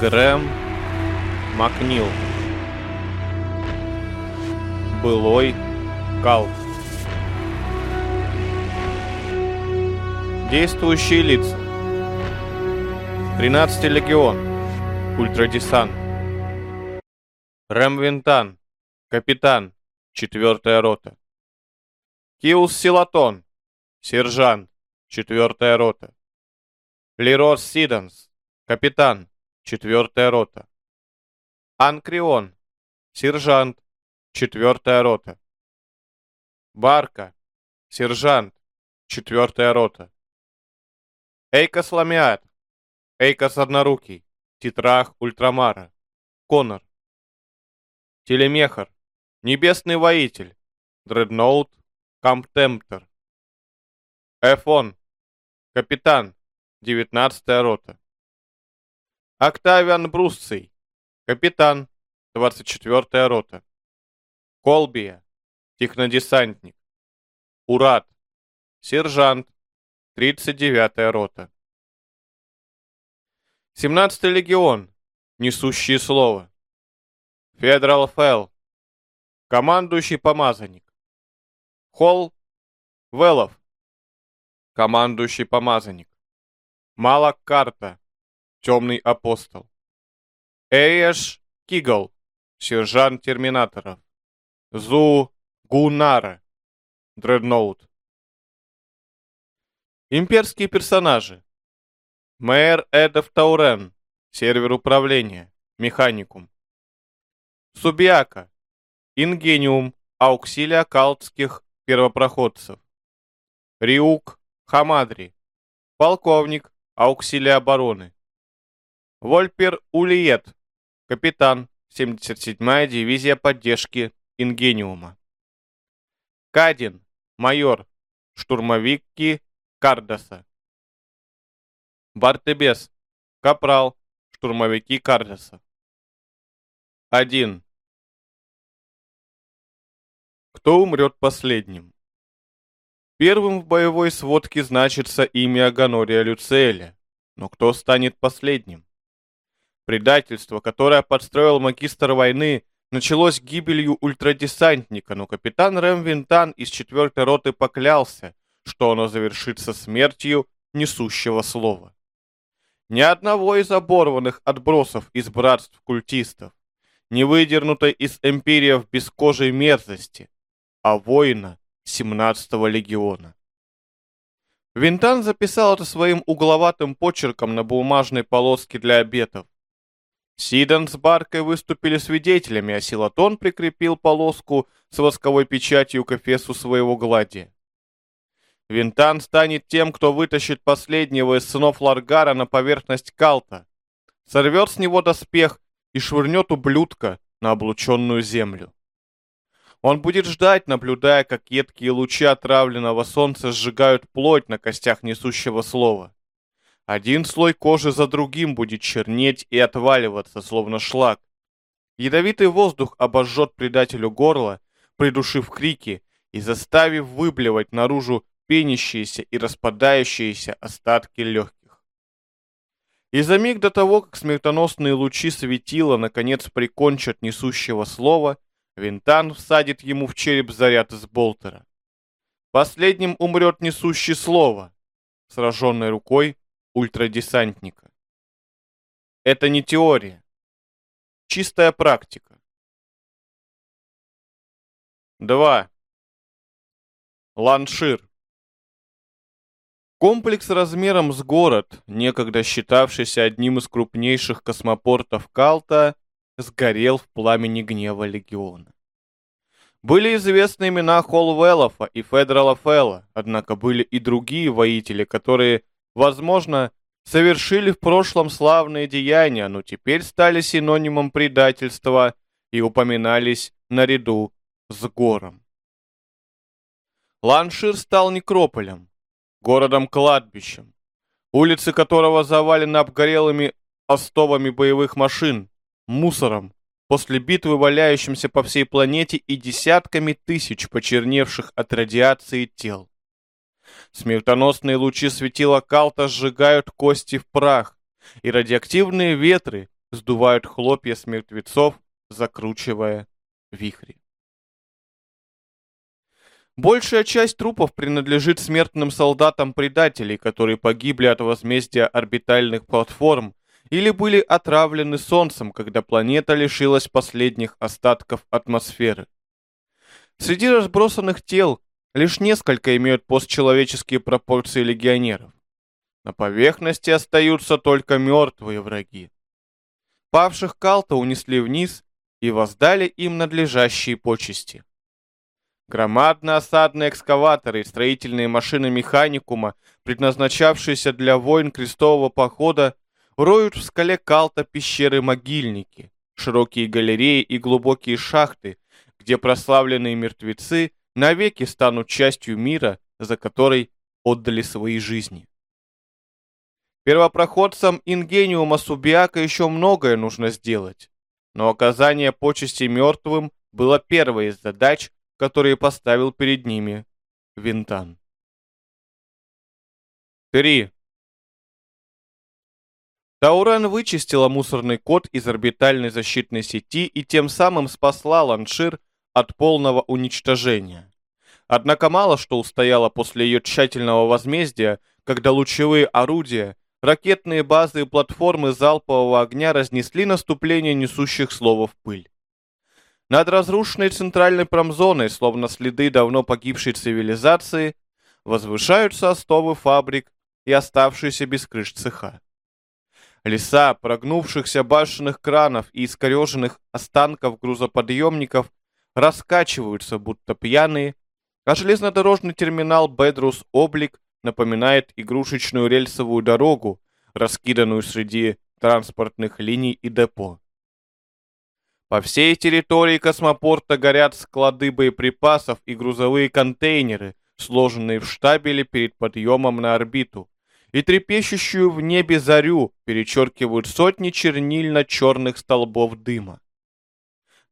Грэм Макнил. Былой Калт Действующие лица. 13 легион. Ультрадесант. Рэм Винтан Капитан 4 рота. Киус Силатон Сержант 4 рота. Лерос Сиданс Капитан четвертая рота. Анкрион, сержант, четвертая рота. Барка, сержант, четвертая рота. Эйкос Ламиат, Эйкос Однорукий, Титрах Ультрамара, Конор. Телемехар, Небесный Воитель, Дредноут, Камптемптер. Эфон, Капитан, девятнадцатая рота. Октавиан Брусций, капитан, 24-я рота. Колбия, технодесантник. Урат, сержант, 39-я рота. 17-й легион, несущие слово. Федерал Фелл, командующий помазанник. Холл Велов, командующий помазанник. Малак Карта, темный апостол. Эйш Кигл, сержант терминаторов. Зу Гунара, дредноут. Имперские персонажи. Мэр Эдов Таурен, сервер управления, механикум. Субиака, Ингениум, ауксилия калтских первопроходцев. Риук Хамадри, полковник, ауксилия обороны. Вольпер Улиет, капитан, 77-я дивизия поддержки Ингениума. Кадин, майор, штурмовики Кардаса. Бартебес, капрал, штурмовики Кардаса. 1. Кто умрет последним? Первым в боевой сводке значится имя Ганория Люцеля, но кто станет последним? Предательство, которое подстроил магистр войны, началось гибелью ультрадесантника, но капитан Рэм Винтан из четвертой роты поклялся, что оно завершится смертью несущего слова. Ни одного из оборванных отбросов из братств культистов, не выдернутой из империев бескожей мерзости, а воина 17-го легиона. Винтан записал это своим угловатым почерком на бумажной полоске для обетов. Сидан с Баркой выступили свидетелями, а Силатон прикрепил полоску с восковой печатью к эфесу своего гладия. Винтан станет тем, кто вытащит последнего из сынов Ларгара на поверхность Калта, сорвет с него доспех и швырнет ублюдка на облученную землю. Он будет ждать, наблюдая, как едкие лучи отравленного солнца сжигают плоть на костях несущего слова. Один слой кожи за другим будет чернеть и отваливаться, словно шлак. Ядовитый воздух обожжет предателю горло, придушив крики и заставив выблевать наружу пенящиеся и распадающиеся остатки легких. И за миг до того, как смертоносные лучи светила наконец прикончат несущего слова, Винтан всадит ему в череп заряд из болтера. Последним умрет несущий слово, сраженной рукой ультрадесантника. Это не теория. Чистая практика. 2. Ланшир. Комплекс размером с город, некогда считавшийся одним из крупнейших космопортов Калта, сгорел в пламени гнева легиона. Были известны имена Холвеллофа и Федерала Фелла, однако были и другие воители, которые возможно, совершили в прошлом славные деяния, но теперь стали синонимом предательства и упоминались наряду с гором. Ланшир стал некрополем, городом-кладбищем, улицы которого завалены обгорелыми остовами боевых машин, мусором, после битвы валяющимся по всей планете и десятками тысяч почерневших от радиации тел. Смертоносные лучи светила Калта сжигают кости в прах, и радиоактивные ветры сдувают хлопья с мертвецов, закручивая вихри. Большая часть трупов принадлежит смертным солдатам предателей, которые погибли от возмездия орбитальных платформ или были отравлены Солнцем, когда планета лишилась последних остатков атмосферы. Среди разбросанных тел лишь несколько имеют постчеловеческие пропорции легионеров. На поверхности остаются только мертвые враги. Павших Калта унесли вниз и воздали им надлежащие почести. Громадно-осадные экскаваторы и строительные машины механикума, предназначавшиеся для войн крестового похода, роют в скале Калта пещеры-могильники, широкие галереи и глубокие шахты, где прославленные мертвецы навеки станут частью мира, за который отдали свои жизни. Первопроходцам Ингениума Субиака еще многое нужно сделать, но оказание почести мертвым было первой из задач, которые поставил перед ними Винтан. 3. Таурен вычистила мусорный код из орбитальной защитной сети и тем самым спасла Ланшир от полного уничтожения. Однако мало что устояло после ее тщательного возмездия, когда лучевые орудия, ракетные базы и платформы залпового огня разнесли наступление несущих слова в пыль. Над разрушенной центральной промзоной, словно следы давно погибшей цивилизации, возвышаются остовы фабрик и оставшиеся без крыш цеха. Леса прогнувшихся башенных кранов и искореженных останков грузоподъемников раскачиваются, будто пьяные, а железнодорожный терминал Бедрус Облик напоминает игрушечную рельсовую дорогу, раскиданную среди транспортных линий и депо. По всей территории космопорта горят склады боеприпасов и грузовые контейнеры, сложенные в штабеле перед подъемом на орбиту и трепещущую в небе зарю перечеркивают сотни чернильно-черных столбов дыма.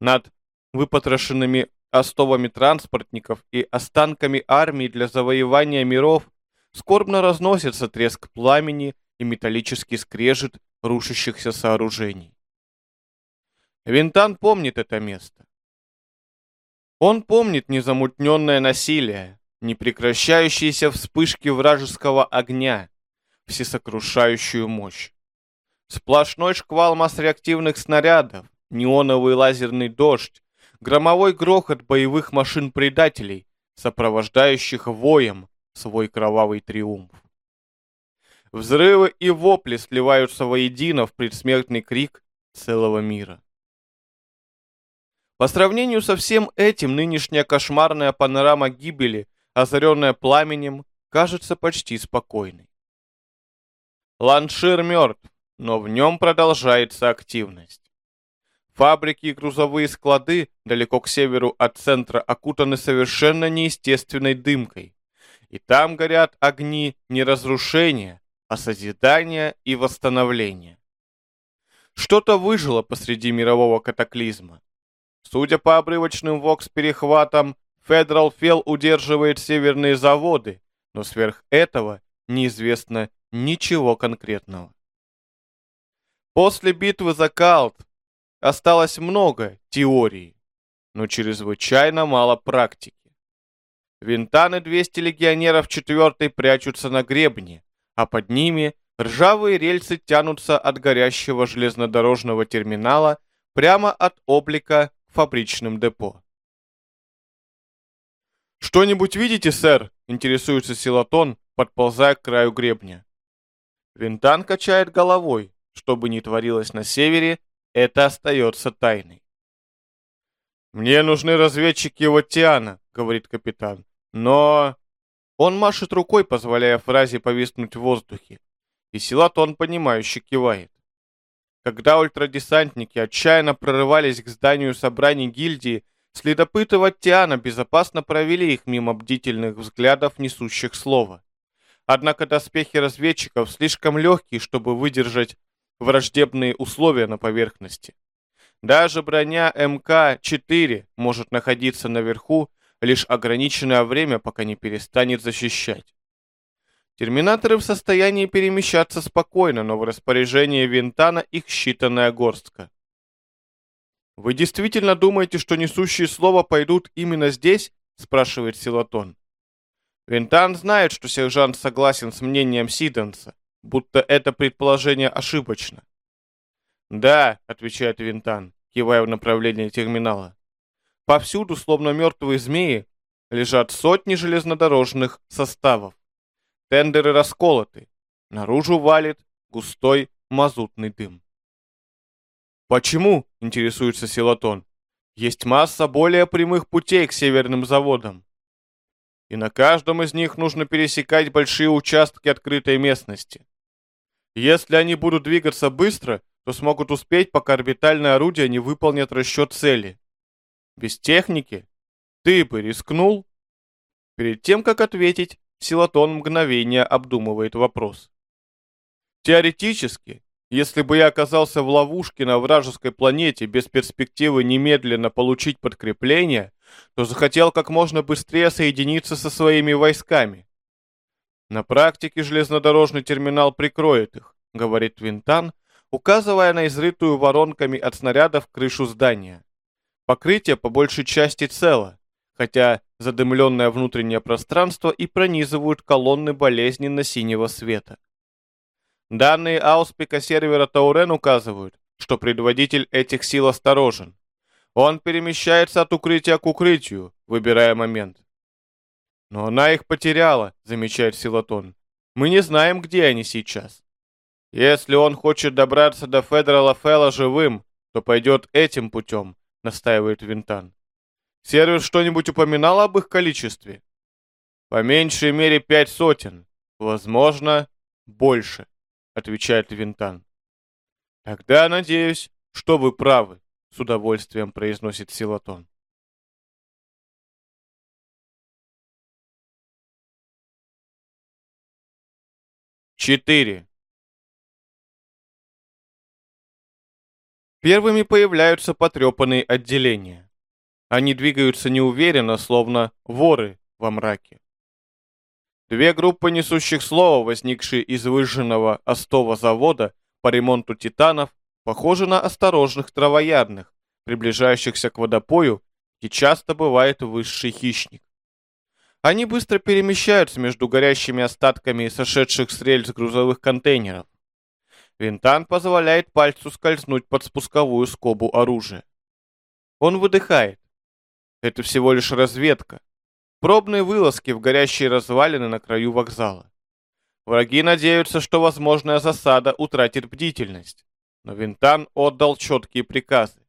Над выпотрошенными остовами транспортников и останками армии для завоевания миров скорбно разносится треск пламени и металлический скрежет рушащихся сооружений. Винтан помнит это место. Он помнит незамутненное насилие, непрекращающиеся вспышки вражеского огня, всесокрушающую мощь. Сплошной шквал масс-реактивных снарядов, неоновый лазерный дождь, громовой грохот боевых машин-предателей, сопровождающих воем свой кровавый триумф. Взрывы и вопли сливаются воедино в предсмертный крик целого мира. По сравнению со всем этим, нынешняя кошмарная панорама гибели, озаренная пламенем, кажется почти спокойной. Ланшир мертв, но в нем продолжается активность. Фабрики и грузовые склады далеко к северу от центра окутаны совершенно неестественной дымкой. И там горят огни не разрушения, а созидания и восстановления. Что-то выжило посреди мирового катаклизма. Судя по обрывочным вокс-перехватам, Федерал Фел удерживает северные заводы, но сверх этого неизвестно Ничего конкретного. После битвы за Калт осталось много теорий, но чрезвычайно мало практики. Винтаны 200 легионеров 4 прячутся на гребне, а под ними ржавые рельсы тянутся от горящего железнодорожного терминала прямо от облика к фабричным депо. «Что-нибудь видите, сэр?» — интересуется Силатон, подползая к краю гребня. Винтан качает головой. Что бы ни творилось на севере, это остается тайной. «Мне нужны разведчики Ватиана», — говорит капитан. «Но...» Он машет рукой, позволяя фразе повиснуть в воздухе. И Силатон, понимающе кивает. Когда ультрадесантники отчаянно прорывались к зданию собраний гильдии, следопыты Ваттиана безопасно провели их мимо бдительных взглядов, несущих слово. Однако доспехи разведчиков слишком легкие, чтобы выдержать враждебные условия на поверхности. Даже броня МК-4 может находиться наверху лишь ограниченное время, пока не перестанет защищать. Терминаторы в состоянии перемещаться спокойно, но в распоряжении Винтана их считанная горстка. «Вы действительно думаете, что несущие слова пойдут именно здесь?» – спрашивает Силатон. Винтан знает, что сержант согласен с мнением Сиденса, будто это предположение ошибочно. «Да», — отвечает Винтан, кивая в направлении терминала. «Повсюду, словно мертвые змеи, лежат сотни железнодорожных составов. Тендеры расколоты. Наружу валит густой мазутный дым. «Почему?» — интересуется Силатон. «Есть масса более прямых путей к северным заводам. И на каждом из них нужно пересекать большие участки открытой местности. Если они будут двигаться быстро, то смогут успеть, пока орбитальное орудие не выполнит расчет цели. Без техники ты бы рискнул? Перед тем, как ответить, Силатон мгновение обдумывает вопрос. Теоретически, если бы я оказался в ловушке на вражеской планете без перспективы немедленно получить подкрепление, то захотел как можно быстрее соединиться со своими войсками. На практике железнодорожный терминал прикроет их, говорит Винтан, указывая на изрытую воронками от снарядов крышу здания. Покрытие по большей части цело, хотя задымленное внутреннее пространство и пронизывают колонны болезненно-синего света. Данные ауспика сервера Таурен указывают, что предводитель этих сил осторожен. Он перемещается от укрытия к укрытию, выбирая момент. Но она их потеряла, замечает Силатон. Мы не знаем, где они сейчас. Если он хочет добраться до Федерала Фелла живым, то пойдет этим путем, настаивает Винтан. Сервер что-нибудь упоминал об их количестве? По меньшей мере пять сотен. Возможно, больше, отвечает Винтан. Тогда надеюсь, что вы правы, с удовольствием произносит Силатон. Четыре. Первыми появляются потрепанные отделения. Они двигаются неуверенно, словно воры во мраке. Две группы несущих слова, возникшие из выжженного остова завода по ремонту титанов, похожи на осторожных травоядных, приближающихся к водопою, и часто бывает высший хищник. Они быстро перемещаются между горящими остатками сошедших с рельс грузовых контейнеров. Винтан позволяет пальцу скользнуть под спусковую скобу оружия. Он выдыхает. Это всего лишь разведка. Пробные вылазки в горящие развалины на краю вокзала. Враги надеются, что возможная засада утратит бдительность. Но Винтан отдал четкие приказы.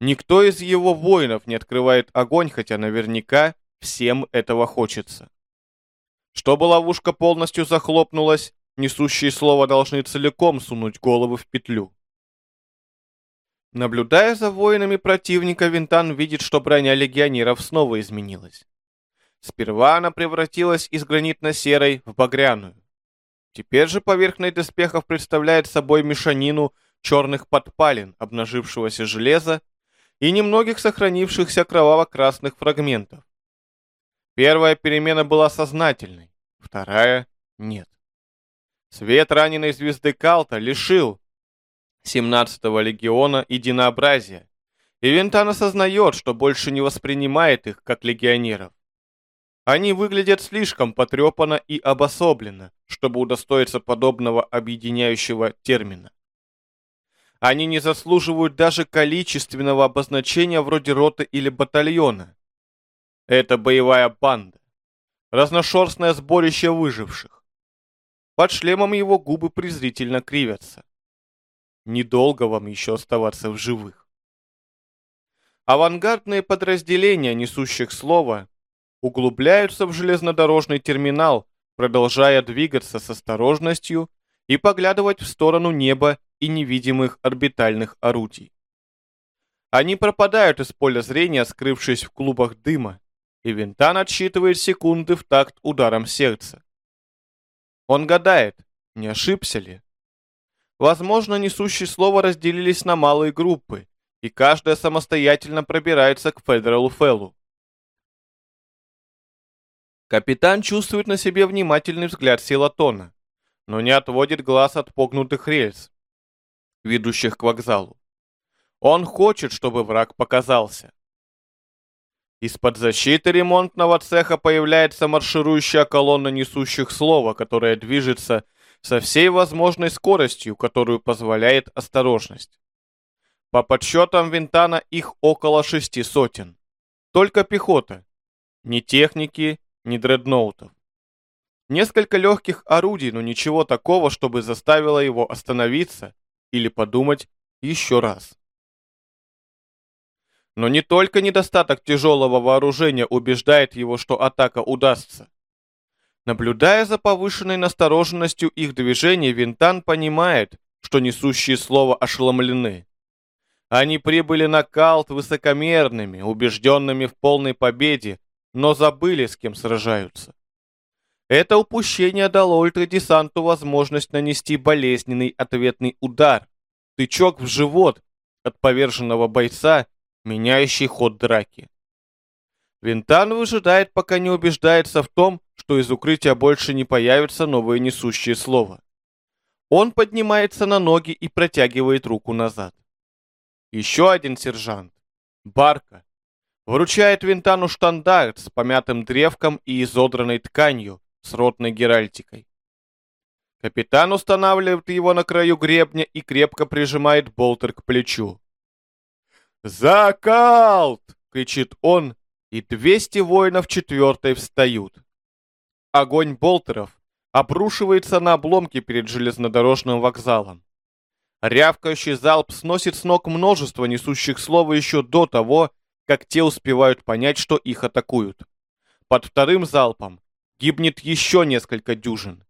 Никто из его воинов не открывает огонь, хотя наверняка всем этого хочется. Чтобы ловушка полностью захлопнулась, Несущие слово должны целиком сунуть головы в петлю. Наблюдая за воинами противника, Винтан видит, что броня легионеров снова изменилась. Сперва она превратилась из гранитно-серой в багряную. Теперь же поверхность доспехов представляет собой мешанину черных подпалин, обнажившегося железа и немногих сохранившихся кроваво-красных фрагментов. Первая перемена была сознательной, вторая — нет. Свет раненой звезды Калта лишил 17-го легиона единообразия, и Винтан осознает, что больше не воспринимает их как легионеров. Они выглядят слишком потрепанно и обособленно, чтобы удостоиться подобного объединяющего термина. Они не заслуживают даже количественного обозначения вроде роты или батальона. Это боевая банда, разношерстное сборище выживших. Под шлемом его губы презрительно кривятся. Недолго вам еще оставаться в живых. Авангардные подразделения, несущих слово, углубляются в железнодорожный терминал, продолжая двигаться с осторожностью и поглядывать в сторону неба и невидимых орбитальных орудий. Они пропадают из поля зрения, скрывшись в клубах дыма, и Винтан отсчитывает секунды в такт ударом сердца. Он гадает, не ошибся ли. Возможно, несущие слово разделились на малые группы, и каждая самостоятельно пробирается к Федералу Феллу. Капитан чувствует на себе внимательный взгляд Силатона, но не отводит глаз от погнутых рельс, ведущих к вокзалу. Он хочет, чтобы враг показался. Из-под защиты ремонтного цеха появляется марширующая колонна несущих слова, которая движется со всей возможной скоростью, которую позволяет осторожность. По подсчетам Винтана их около шести сотен. Только пехота. Ни техники, ни дредноутов. Несколько легких орудий, но ничего такого, чтобы заставило его остановиться или подумать еще раз. Но не только недостаток тяжелого вооружения убеждает его, что атака удастся. Наблюдая за повышенной настороженностью их движений, Винтан понимает, что несущие слово ошеломлены. Они прибыли на Калт высокомерными, убежденными в полной победе, но забыли, с кем сражаются. Это упущение дало ультрадесанту возможность нанести болезненный ответный удар, тычок в живот от поверженного бойца, меняющий ход драки. Винтан выжидает, пока не убеждается в том, что из укрытия больше не появятся новые несущие слова. Он поднимается на ноги и протягивает руку назад. Еще один сержант, Барка, вручает Винтану штандарт с помятым древком и изодранной тканью с ротной геральтикой. Капитан устанавливает его на краю гребня и крепко прижимает болтер к плечу. «Закалт!» — кричит он, и 200 воинов четвертой встают. Огонь болтеров обрушивается на обломки перед железнодорожным вокзалом. Рявкающий залп сносит с ног множество несущих слова еще до того, как те успевают понять, что их атакуют. Под вторым залпом гибнет еще несколько дюжин.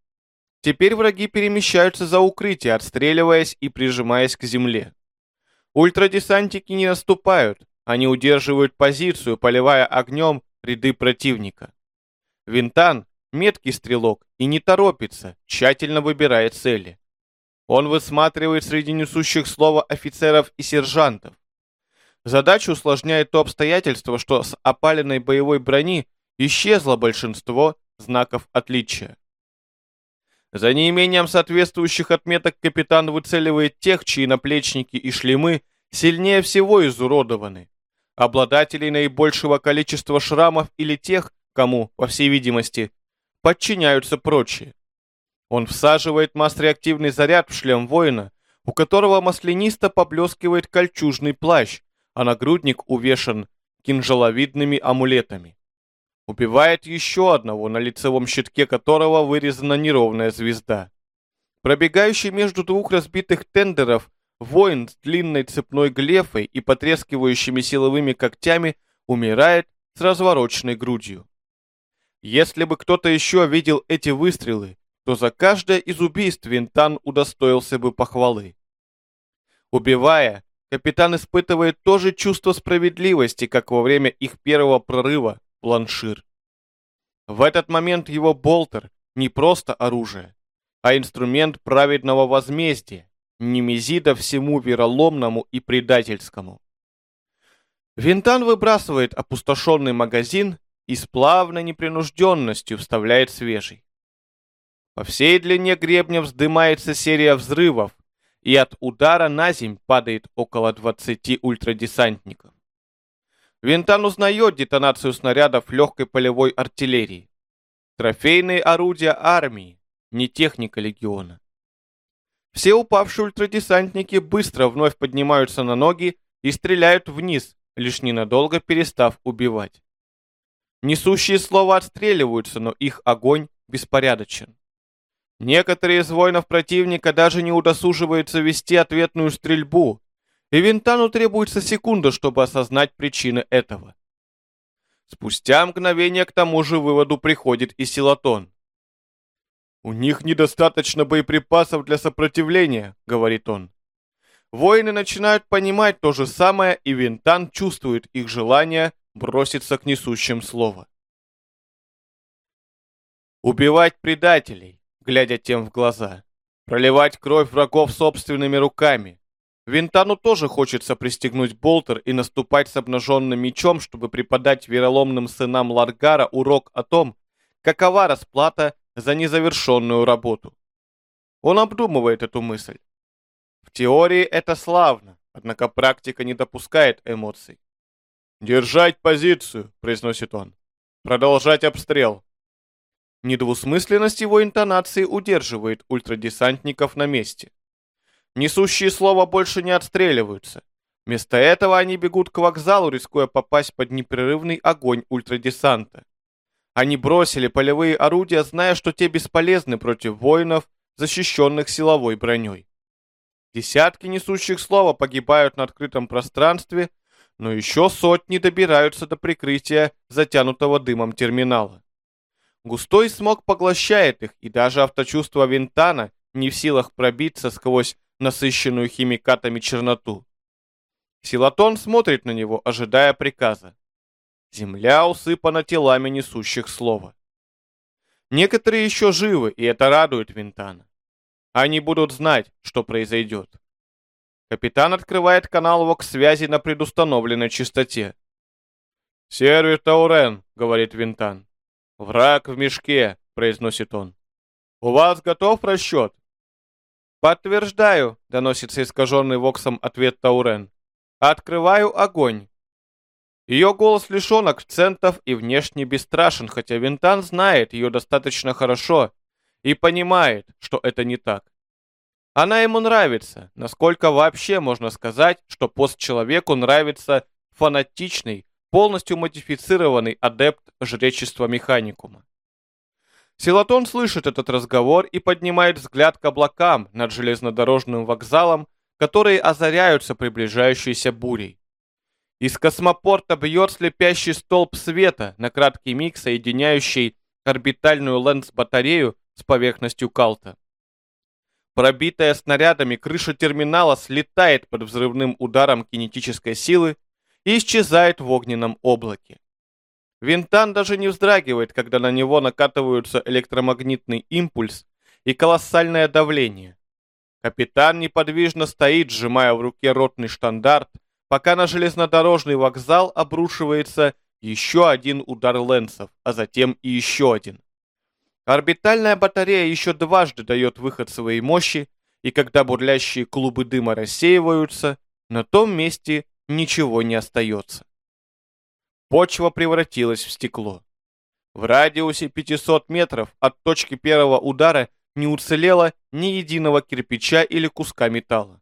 Теперь враги перемещаются за укрытие, отстреливаясь и прижимаясь к земле. Ультрадесантики не наступают, они удерживают позицию, поливая огнем ряды противника. Винтан — меткий стрелок и не торопится, тщательно выбирая цели. Он высматривает среди несущих слова офицеров и сержантов. Задачу усложняет то обстоятельство, что с опаленной боевой брони исчезло большинство знаков отличия. За неимением соответствующих отметок капитан выцеливает тех, чьи наплечники и шлемы сильнее всего изуродованы, обладателей наибольшего количества шрамов или тех, кому, по всей видимости, подчиняются прочие. Он всаживает масс-реактивный заряд в шлем воина, у которого маслянисто поблескивает кольчужный плащ, а нагрудник увешан кинжаловидными амулетами. Убивает еще одного, на лицевом щитке которого вырезана неровная звезда. Пробегающий между двух разбитых тендеров воин с длинной цепной глефой и потрескивающими силовыми когтями умирает с развороченной грудью. Если бы кто-то еще видел эти выстрелы, то за каждое из убийств Винтан удостоился бы похвалы. Убивая, капитан испытывает то же чувство справедливости, как во время их первого прорыва в Ланшир. В этот момент его болтер не просто оружие, а инструмент праведного возмездия, немезида всему вероломному и предательскому. Винтан выбрасывает опустошенный магазин и с плавной непринужденностью вставляет свежий. По всей длине гребня вздымается серия взрывов, и от удара на земь падает около 20 ультрадесантников. Винтан узнает детонацию снарядов легкой полевой артиллерии. Трофейные орудия армии, не техника легиона. Все упавшие ультрадесантники быстро вновь поднимаются на ноги и стреляют вниз, лишь ненадолго перестав убивать. Несущие слова отстреливаются, но их огонь беспорядочен. Некоторые из воинов противника даже не удосуживаются вести ответную стрельбу, и Винтану требуется секунда, чтобы осознать причины этого. Спустя мгновение к тому же выводу приходит и Силатон. «У них недостаточно боеприпасов для сопротивления», — говорит он. Воины начинают понимать то же самое, и Винтан чувствует их желание броситься к несущим слово. Убивать предателей, глядя тем в глаза. Проливать кровь врагов собственными руками. Винтану тоже хочется пристегнуть болтер и наступать с обнаженным мечом, чтобы преподать вероломным сынам Ларгара урок о том, какова расплата за незавершенную работу. Он обдумывает эту мысль. В теории это славно, однако практика не допускает эмоций. «Держать позицию», — произносит он. «Продолжать обстрел». Недвусмысленность его интонации удерживает ультрадесантников на месте. Несущие слова больше не отстреливаются. Вместо этого они бегут к вокзалу, рискуя попасть под непрерывный огонь ультрадесанта. Они бросили полевые орудия, зная, что те бесполезны против воинов, защищенных силовой броней. Десятки несущих слова погибают на открытом пространстве, но еще сотни добираются до прикрытия затянутого дымом терминала. Густой смог поглощает их, и даже авточувство Винтана не в силах пробиться сквозь насыщенную химикатами черноту. Силатон смотрит на него, ожидая приказа. Земля усыпана телами несущих слова. Некоторые еще живы, и это радует Винтана. Они будут знать, что произойдет. Капитан открывает канал ВОК-связи на предустановленной частоте. «Сервер Таурен», — говорит Винтан. «Враг в мешке», — произносит он. «У вас готов расчет?» «Подтверждаю», — доносится искаженный Воксом ответ Таурен. «Открываю огонь». Ее голос лишен акцентов и внешне бесстрашен, хотя Винтан знает ее достаточно хорошо и понимает, что это не так. Она ему нравится, насколько вообще можно сказать, что постчеловеку нравится фанатичный, полностью модифицированный адепт жречества механикума. Силатон слышит этот разговор и поднимает взгляд к облакам над железнодорожным вокзалом, которые озаряются приближающейся бурей. Из космопорта бьет слепящий столб света, на краткий миг соединяющий орбитальную лэнс-батарею с поверхностью Калта. Пробитая снарядами крыша терминала слетает под взрывным ударом кинетической силы и исчезает в огненном облаке. Винтан даже не вздрагивает, когда на него накатываются электромагнитный импульс и колоссальное давление. Капитан неподвижно стоит, сжимая в руке ротный штандарт, пока на железнодорожный вокзал обрушивается еще один удар лэнсов, а затем и еще один. Орбитальная батарея еще дважды дает выход своей мощи, и когда бурлящие клубы дыма рассеиваются, на том месте ничего не остается. Почва превратилась в стекло. В радиусе 500 метров от точки первого удара не уцелело ни единого кирпича или куска металла.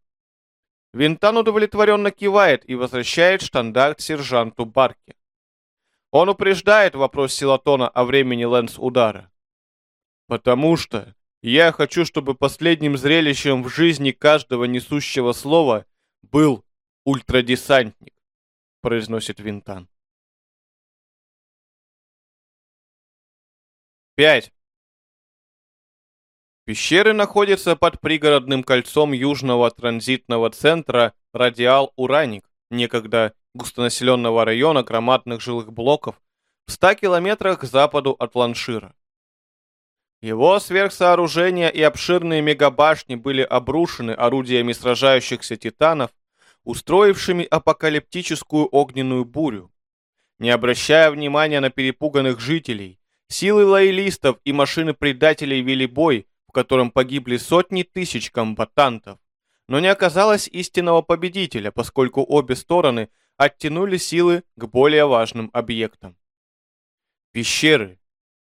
Винтан удовлетворенно кивает и возвращает штандарт сержанту Барке. Он упреждает вопрос Силатона о времени лэнс-удара. Потому что я хочу, чтобы последним зрелищем в жизни каждого несущего слова был ультрадесантник, произносит Винтан. 5. Пещеры находятся под пригородным кольцом южного транзитного центра Радиал-Ураник, некогда густонаселенного района громадных жилых блоков в 100 километрах к западу от Ланшира. Его сверхсооружения и обширные мегабашни были обрушены орудиями сражающихся титанов, устроившими апокалиптическую огненную бурю. Не обращая внимания на перепуганных жителей, силы лоялистов и машины предателей вели бой, в котором погибли сотни тысяч комбатантов. Но не оказалось истинного победителя, поскольку обе стороны оттянули силы к более важным объектам. Пещеры,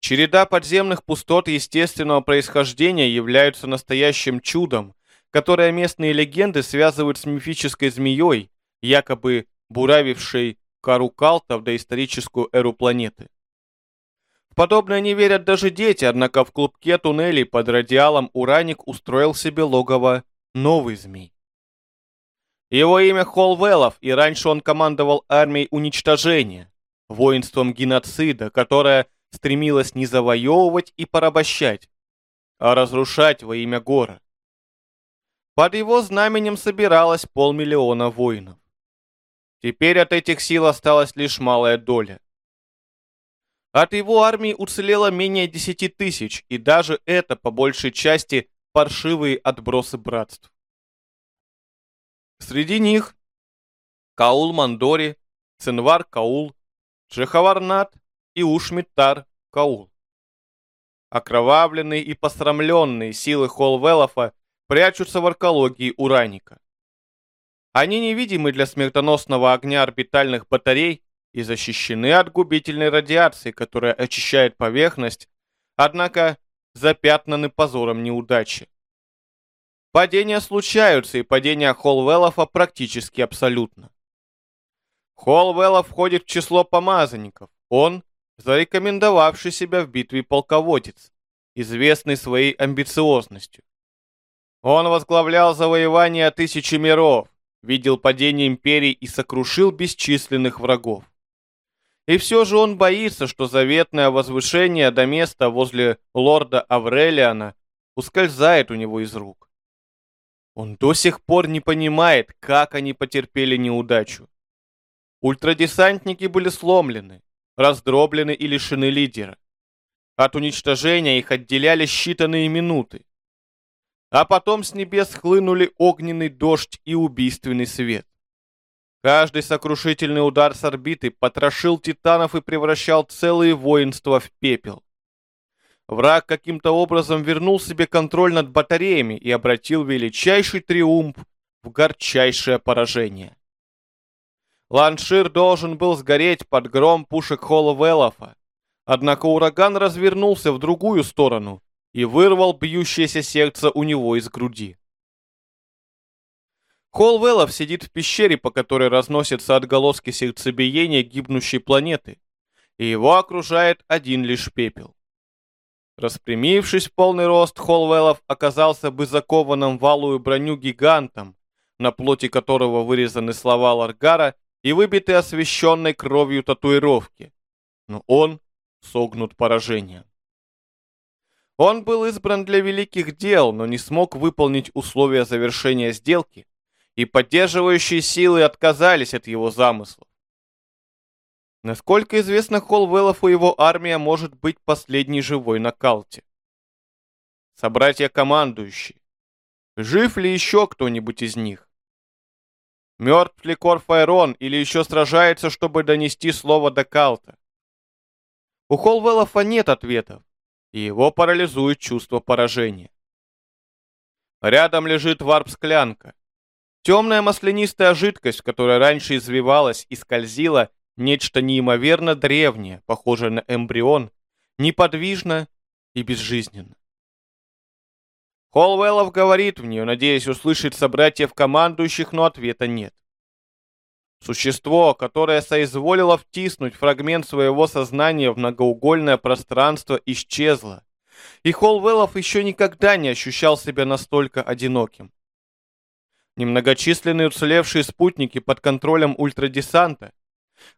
Череда подземных пустот естественного происхождения являются настоящим чудом, которое местные легенды связывают с мифической змеей, якобы буравившей кору Калта в доисторическую эру планеты. В подобное не верят даже дети, однако в клубке туннелей под радиалом Ураник устроил себе логово новый змей. Его имя Холвелов, и раньше он командовал армией уничтожения, воинством геноцида, которое стремилась не завоевывать и порабощать, а разрушать во имя гора. Под его знаменем собиралось полмиллиона воинов. Теперь от этих сил осталась лишь малая доля. От его армии уцелело менее десяти тысяч, и даже это, по большей части, паршивые отбросы братств. Среди них Каул Мандори, Ценвар Каул, Джехаварнат и Ушмиттар Каул. Окровавленные и посрамленные силы Холвеллофа прячутся в аркологии Ураника. Они невидимы для смертоносного огня орбитальных батарей и защищены от губительной радиации, которая очищает поверхность, однако запятнаны позором неудачи. Падения случаются, и падение Холвеллофа практически абсолютно. Холвеллов входит в число помазанников. Он зарекомендовавший себя в битве полководец, известный своей амбициозностью. Он возглавлял завоевание тысячи миров, видел падение империй и сокрушил бесчисленных врагов. И все же он боится, что заветное возвышение до места возле лорда Аврелиана ускользает у него из рук. Он до сих пор не понимает, как они потерпели неудачу. Ультрадесантники были сломлены, раздроблены и лишены лидера. От уничтожения их отделяли считанные минуты. А потом с небес хлынули огненный дождь и убийственный свет. Каждый сокрушительный удар с орбиты потрошил титанов и превращал целые воинства в пепел. Враг каким-то образом вернул себе контроль над батареями и обратил величайший триумф в горчайшее поражение. Ланшир должен был сгореть под гром пушек Холлвеллофа. Однако ураган развернулся в другую сторону и вырвал бьющееся сердце у него из груди. Холвеллов сидит в пещере, по которой разносятся отголоски сердцебиения гибнущей планеты, и его окружает один лишь пепел. Распрямившись в полный рост, Холвеллов оказался бы закованным в алую броню гигантом, на плоти которого вырезаны слова Ларгара и выбиты освещенной кровью татуировки. Но он согнут поражением. Он был избран для великих дел, но не смог выполнить условия завершения сделки, и поддерживающие силы отказались от его замыслов. Насколько известно Холвеллов и его армия может быть последней живой на Калте. Собратья-командующие. Жив ли еще кто-нибудь из них? Мертв ли Корфайрон или еще сражается, чтобы донести слово до Калта? У Холвеллофа нет ответов, и его парализует чувство поражения. Рядом лежит варп-склянка. Темная маслянистая жидкость, которая раньше извивалась и скользила, нечто неимоверно древнее, похожее на эмбрион, неподвижно и безжизненно. Холвеллов говорит в нее, надеясь услышать собратьев командующих, но ответа нет. Существо, которое соизволило втиснуть фрагмент своего сознания в многоугольное пространство, исчезло. И Холвеллов еще никогда не ощущал себя настолько одиноким. Немногочисленные уцелевшие спутники под контролем ультрадесанта,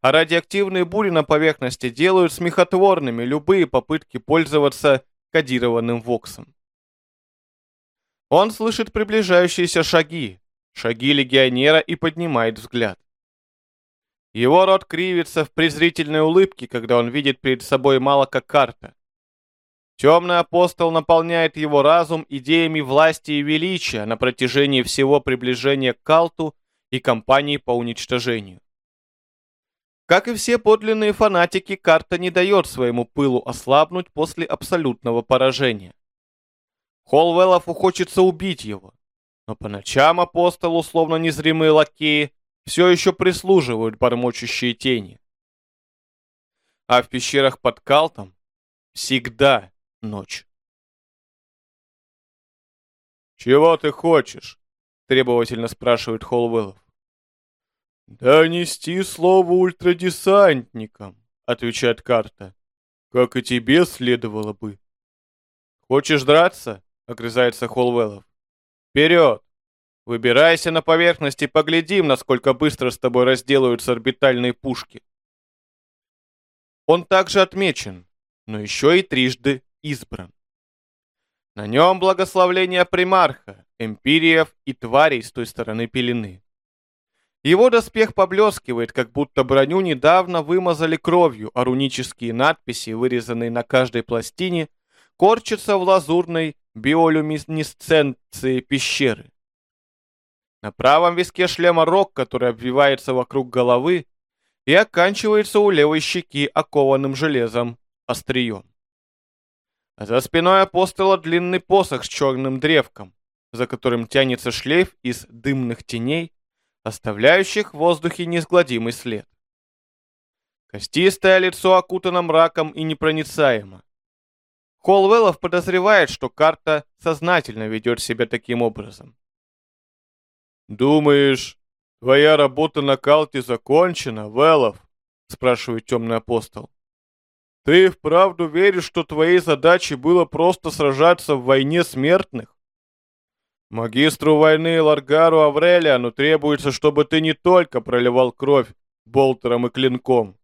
а радиоактивные бури на поверхности делают смехотворными любые попытки пользоваться кодированным воксом. Он слышит приближающиеся шаги, шаги легионера и поднимает взгляд. Его рот кривится в презрительной улыбке, когда он видит перед собой мало как карта. Темный апостол наполняет его разум идеями власти и величия на протяжении всего приближения к Калту и кампании по уничтожению. Как и все подлинные фанатики, карта не дает своему пылу ослабнуть после абсолютного поражения. Холвеллову хочется убить его. Но по ночам апостолу, словно незримые лакеи, все еще прислуживают бормочущие тени. А в пещерах под Калтом всегда ночь. «Чего ты хочешь?» — требовательно спрашивает Холвеллов. «Донести слово ультрадесантникам», — отвечает карта. «Как и тебе следовало бы». «Хочешь драться?» — огрызается Холвеллов. «Вперед! Выбирайся на поверхность и поглядим, насколько быстро с тобой разделаются орбитальные пушки». Он также отмечен, но еще и трижды избран. На нем благословление примарха, эмпириев и тварей с той стороны пелены. Его доспех поблескивает, как будто броню недавно вымазали кровью, а рунические надписи, вырезанные на каждой пластине, корчится в лазурной биолюминесценции пещеры. На правом виске шлема рог, который обвивается вокруг головы и оканчивается у левой щеки окованным железом острием. За спиной апостола длинный посох с черным древком, за которым тянется шлейф из дымных теней, оставляющих в воздухе неизгладимый след. Костистое лицо окутано мраком и непроницаемо. Холвеллов подозревает, что карта сознательно ведет себя таким образом. «Думаешь, твоя работа на Калте закончена, Веллов?» спрашивает темный апостол. «Ты вправду веришь, что твоей задачей было просто сражаться в войне смертных? Магистру войны Ларгару Аврелиану требуется, чтобы ты не только проливал кровь болтером и клинком.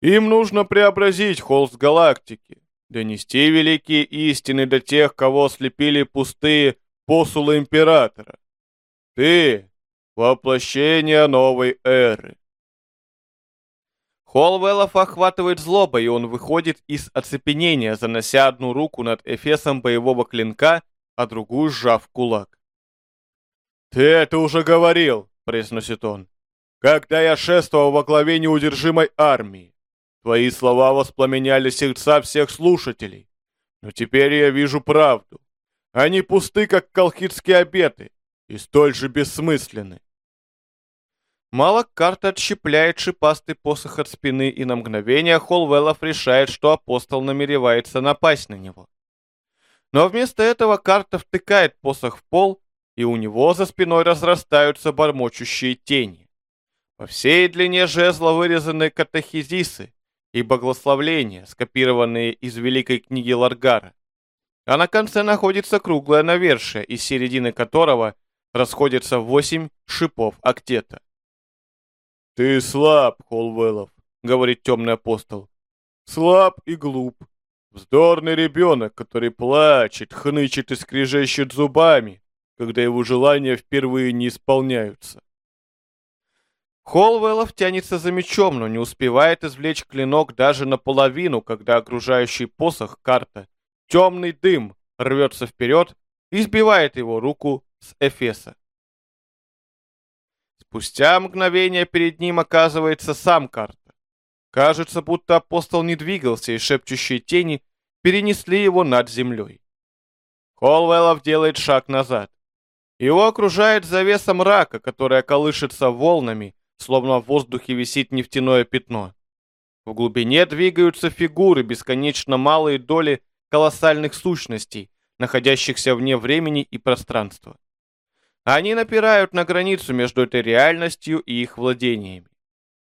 Им нужно преобразить холст галактики, донести великие истины до тех, кого слепили пустые посулы Императора. Ты — воплощение новой эры. Холвеллов охватывает злоба, и он выходит из оцепенения, занося одну руку над эфесом боевого клинка, а другую сжав кулак. «Ты это уже говорил!» — произносит он. «Когда я шествовал во главе неудержимой армии, твои слова воспламеняли сердца всех слушателей. Но теперь я вижу правду. Они пусты, как колхидские обеты, и столь же бессмысленны. Малок карта отщепляет шипастый посох от спины, и на мгновение Холвеллов решает, что апостол намеревается напасть на него. Но вместо этого карта втыкает посох в пол, и у него за спиной разрастаются бормочущие тени. По всей длине жезла вырезаны катехизисы и богословления, скопированные из Великой книги Ларгара. А на конце находится круглое навершие, из середины которого расходятся восемь шипов актета. «Ты слаб, Холвеллов», — говорит темный апостол. «Слаб и глуп. Вздорный ребенок, который плачет, хнычет и скрежещет зубами, когда его желания впервые не исполняются». Холвеллов тянется за мечом, но не успевает извлечь клинок даже наполовину, когда окружающий посох, карта, темный дым рвется вперед и сбивает его руку с Эфеса. Спустя мгновение перед ним оказывается сам карта. Кажется, будто апостол не двигался, и шепчущие тени перенесли его над землей. Холвеллов делает шаг назад. Его окружает завеса мрака, которая колышется волнами, словно в воздухе висит нефтяное пятно. В глубине двигаются фигуры, бесконечно малые доли колоссальных сущностей, находящихся вне времени и пространства. Они напирают на границу между этой реальностью и их владениями.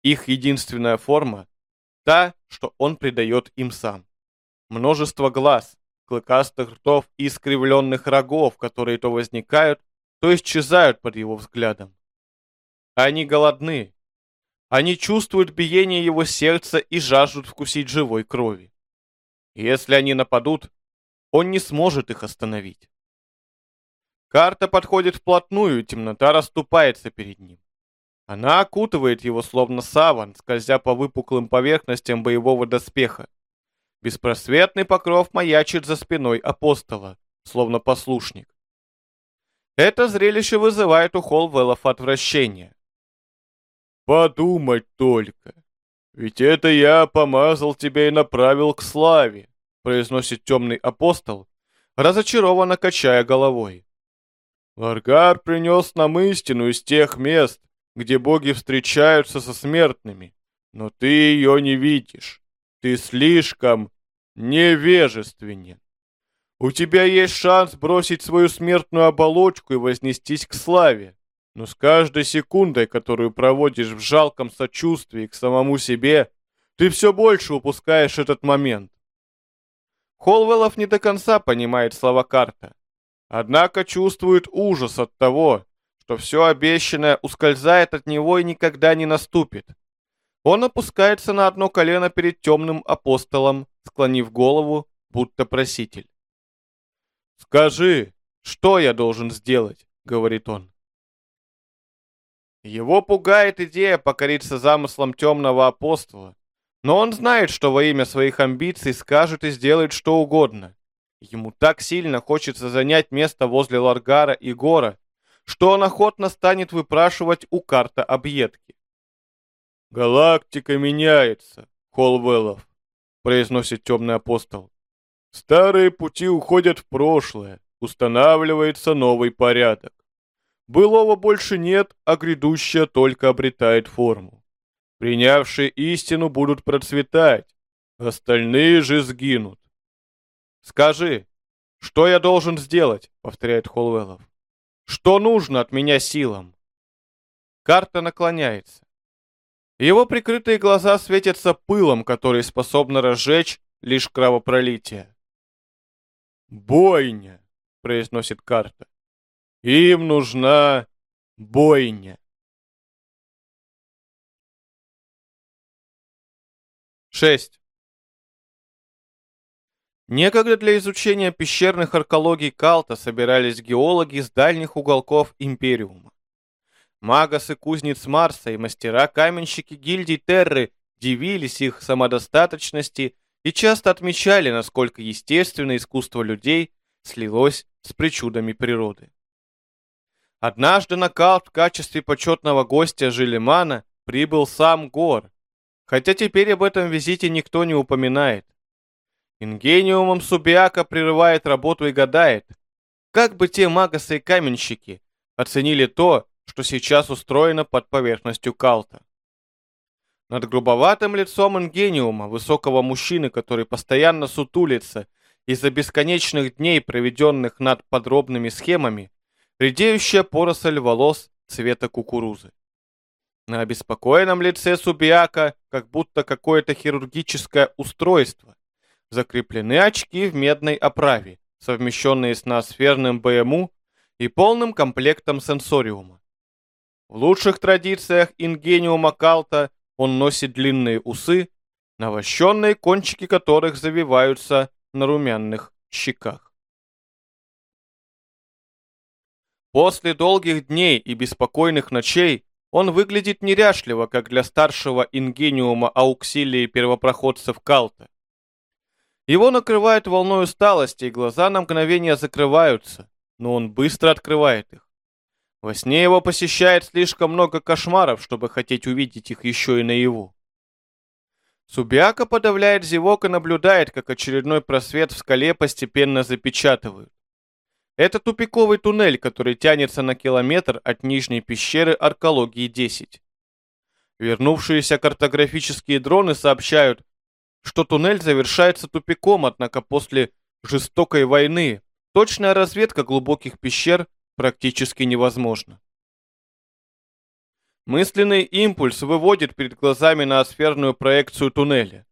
Их единственная форма – та, что он придает им сам. Множество глаз, клыкастых ртов и искривленных рогов, которые то возникают, то исчезают под его взглядом. Они голодны. Они чувствуют биение его сердца и жаждут вкусить живой крови. Если они нападут, он не сможет их остановить. Карта подходит вплотную, и темнота расступается перед ним. Она окутывает его словно саван, скользя по выпуклым поверхностям боевого доспеха. Беспросветный покров маячит за спиной апостола, словно послушник. Это зрелище вызывает у Холвеллов отвращение. «Подумать только! Ведь это я помазал тебя и направил к славе!» произносит темный апостол, разочарованно качая головой. Ларгар принес нам истину из тех мест, где боги встречаются со смертными, но ты ее не видишь. Ты слишком невежественен. У тебя есть шанс бросить свою смертную оболочку и вознестись к славе, но с каждой секундой, которую проводишь в жалком сочувствии к самому себе, ты все больше упускаешь этот момент. Холвеллов не до конца понимает слова карта. Однако чувствует ужас от того, что все обещанное ускользает от него и никогда не наступит. Он опускается на одно колено перед темным апостолом, склонив голову, будто проситель. «Скажи, что я должен сделать?» — говорит он. Его пугает идея покориться замыслам темного апостола, но он знает, что во имя своих амбиций скажет и сделает что угодно. Ему так сильно хочется занять место возле Ларгара и Гора, что он охотно станет выпрашивать у карта объедки. «Галактика меняется, Холвеллов», — произносит темный апостол. Старые пути уходят в прошлое, устанавливается новый порядок. Былого больше нет, а грядущее только обретает форму. Принявшие истину будут процветать, остальные же сгинут. «Скажи, что я должен сделать?» — повторяет Холвеллов. «Что нужно от меня силам?» Карта наклоняется. Его прикрытые глаза светятся пылом, который способен разжечь лишь кровопролитие. «Бойня!» — произносит карта. «Им нужна бойня!» Шесть. Некогда для изучения пещерных аркологий Калта собирались геологи с дальних уголков Империума. Магасы кузнец Марса и мастера-каменщики гильдии Терры дивились их самодостаточности и часто отмечали, насколько естественное искусство людей слилось с причудами природы. Однажды на Калт в качестве почетного гостя Жилимана прибыл сам Гор, хотя теперь об этом визите никто не упоминает. Ингениумом Субиака прерывает работу и гадает, как бы те магасы и каменщики оценили то, что сейчас устроено под поверхностью Калта. Над грубоватым лицом Ингениума, высокого мужчины, который постоянно сутулится из-за бесконечных дней, проведенных над подробными схемами, редеющая поросль волос цвета кукурузы. На обеспокоенном лице Субиака как будто какое-то хирургическое устройство. Закреплены очки в медной оправе, совмещенные с ноосферным БМУ и полным комплектом сенсориума. В лучших традициях ингениума Калта он носит длинные усы, навощенные кончики которых завиваются на румяных щеках. После долгих дней и беспокойных ночей он выглядит неряшливо, как для старшего ингениума ауксилии первопроходцев Калта. Его накрывает волной усталости, и глаза на мгновение закрываются, но он быстро открывает их. Во сне его посещает слишком много кошмаров, чтобы хотеть увидеть их еще и наяву. Субиака подавляет зевок и наблюдает, как очередной просвет в скале постепенно запечатывают. Это тупиковый туннель, который тянется на километр от нижней пещеры Аркологии-10. Вернувшиеся картографические дроны сообщают, что туннель завершается тупиком, однако после жестокой войны точная разведка глубоких пещер практически невозможно. Мысленный импульс выводит перед глазами ноосферную проекцию туннеля.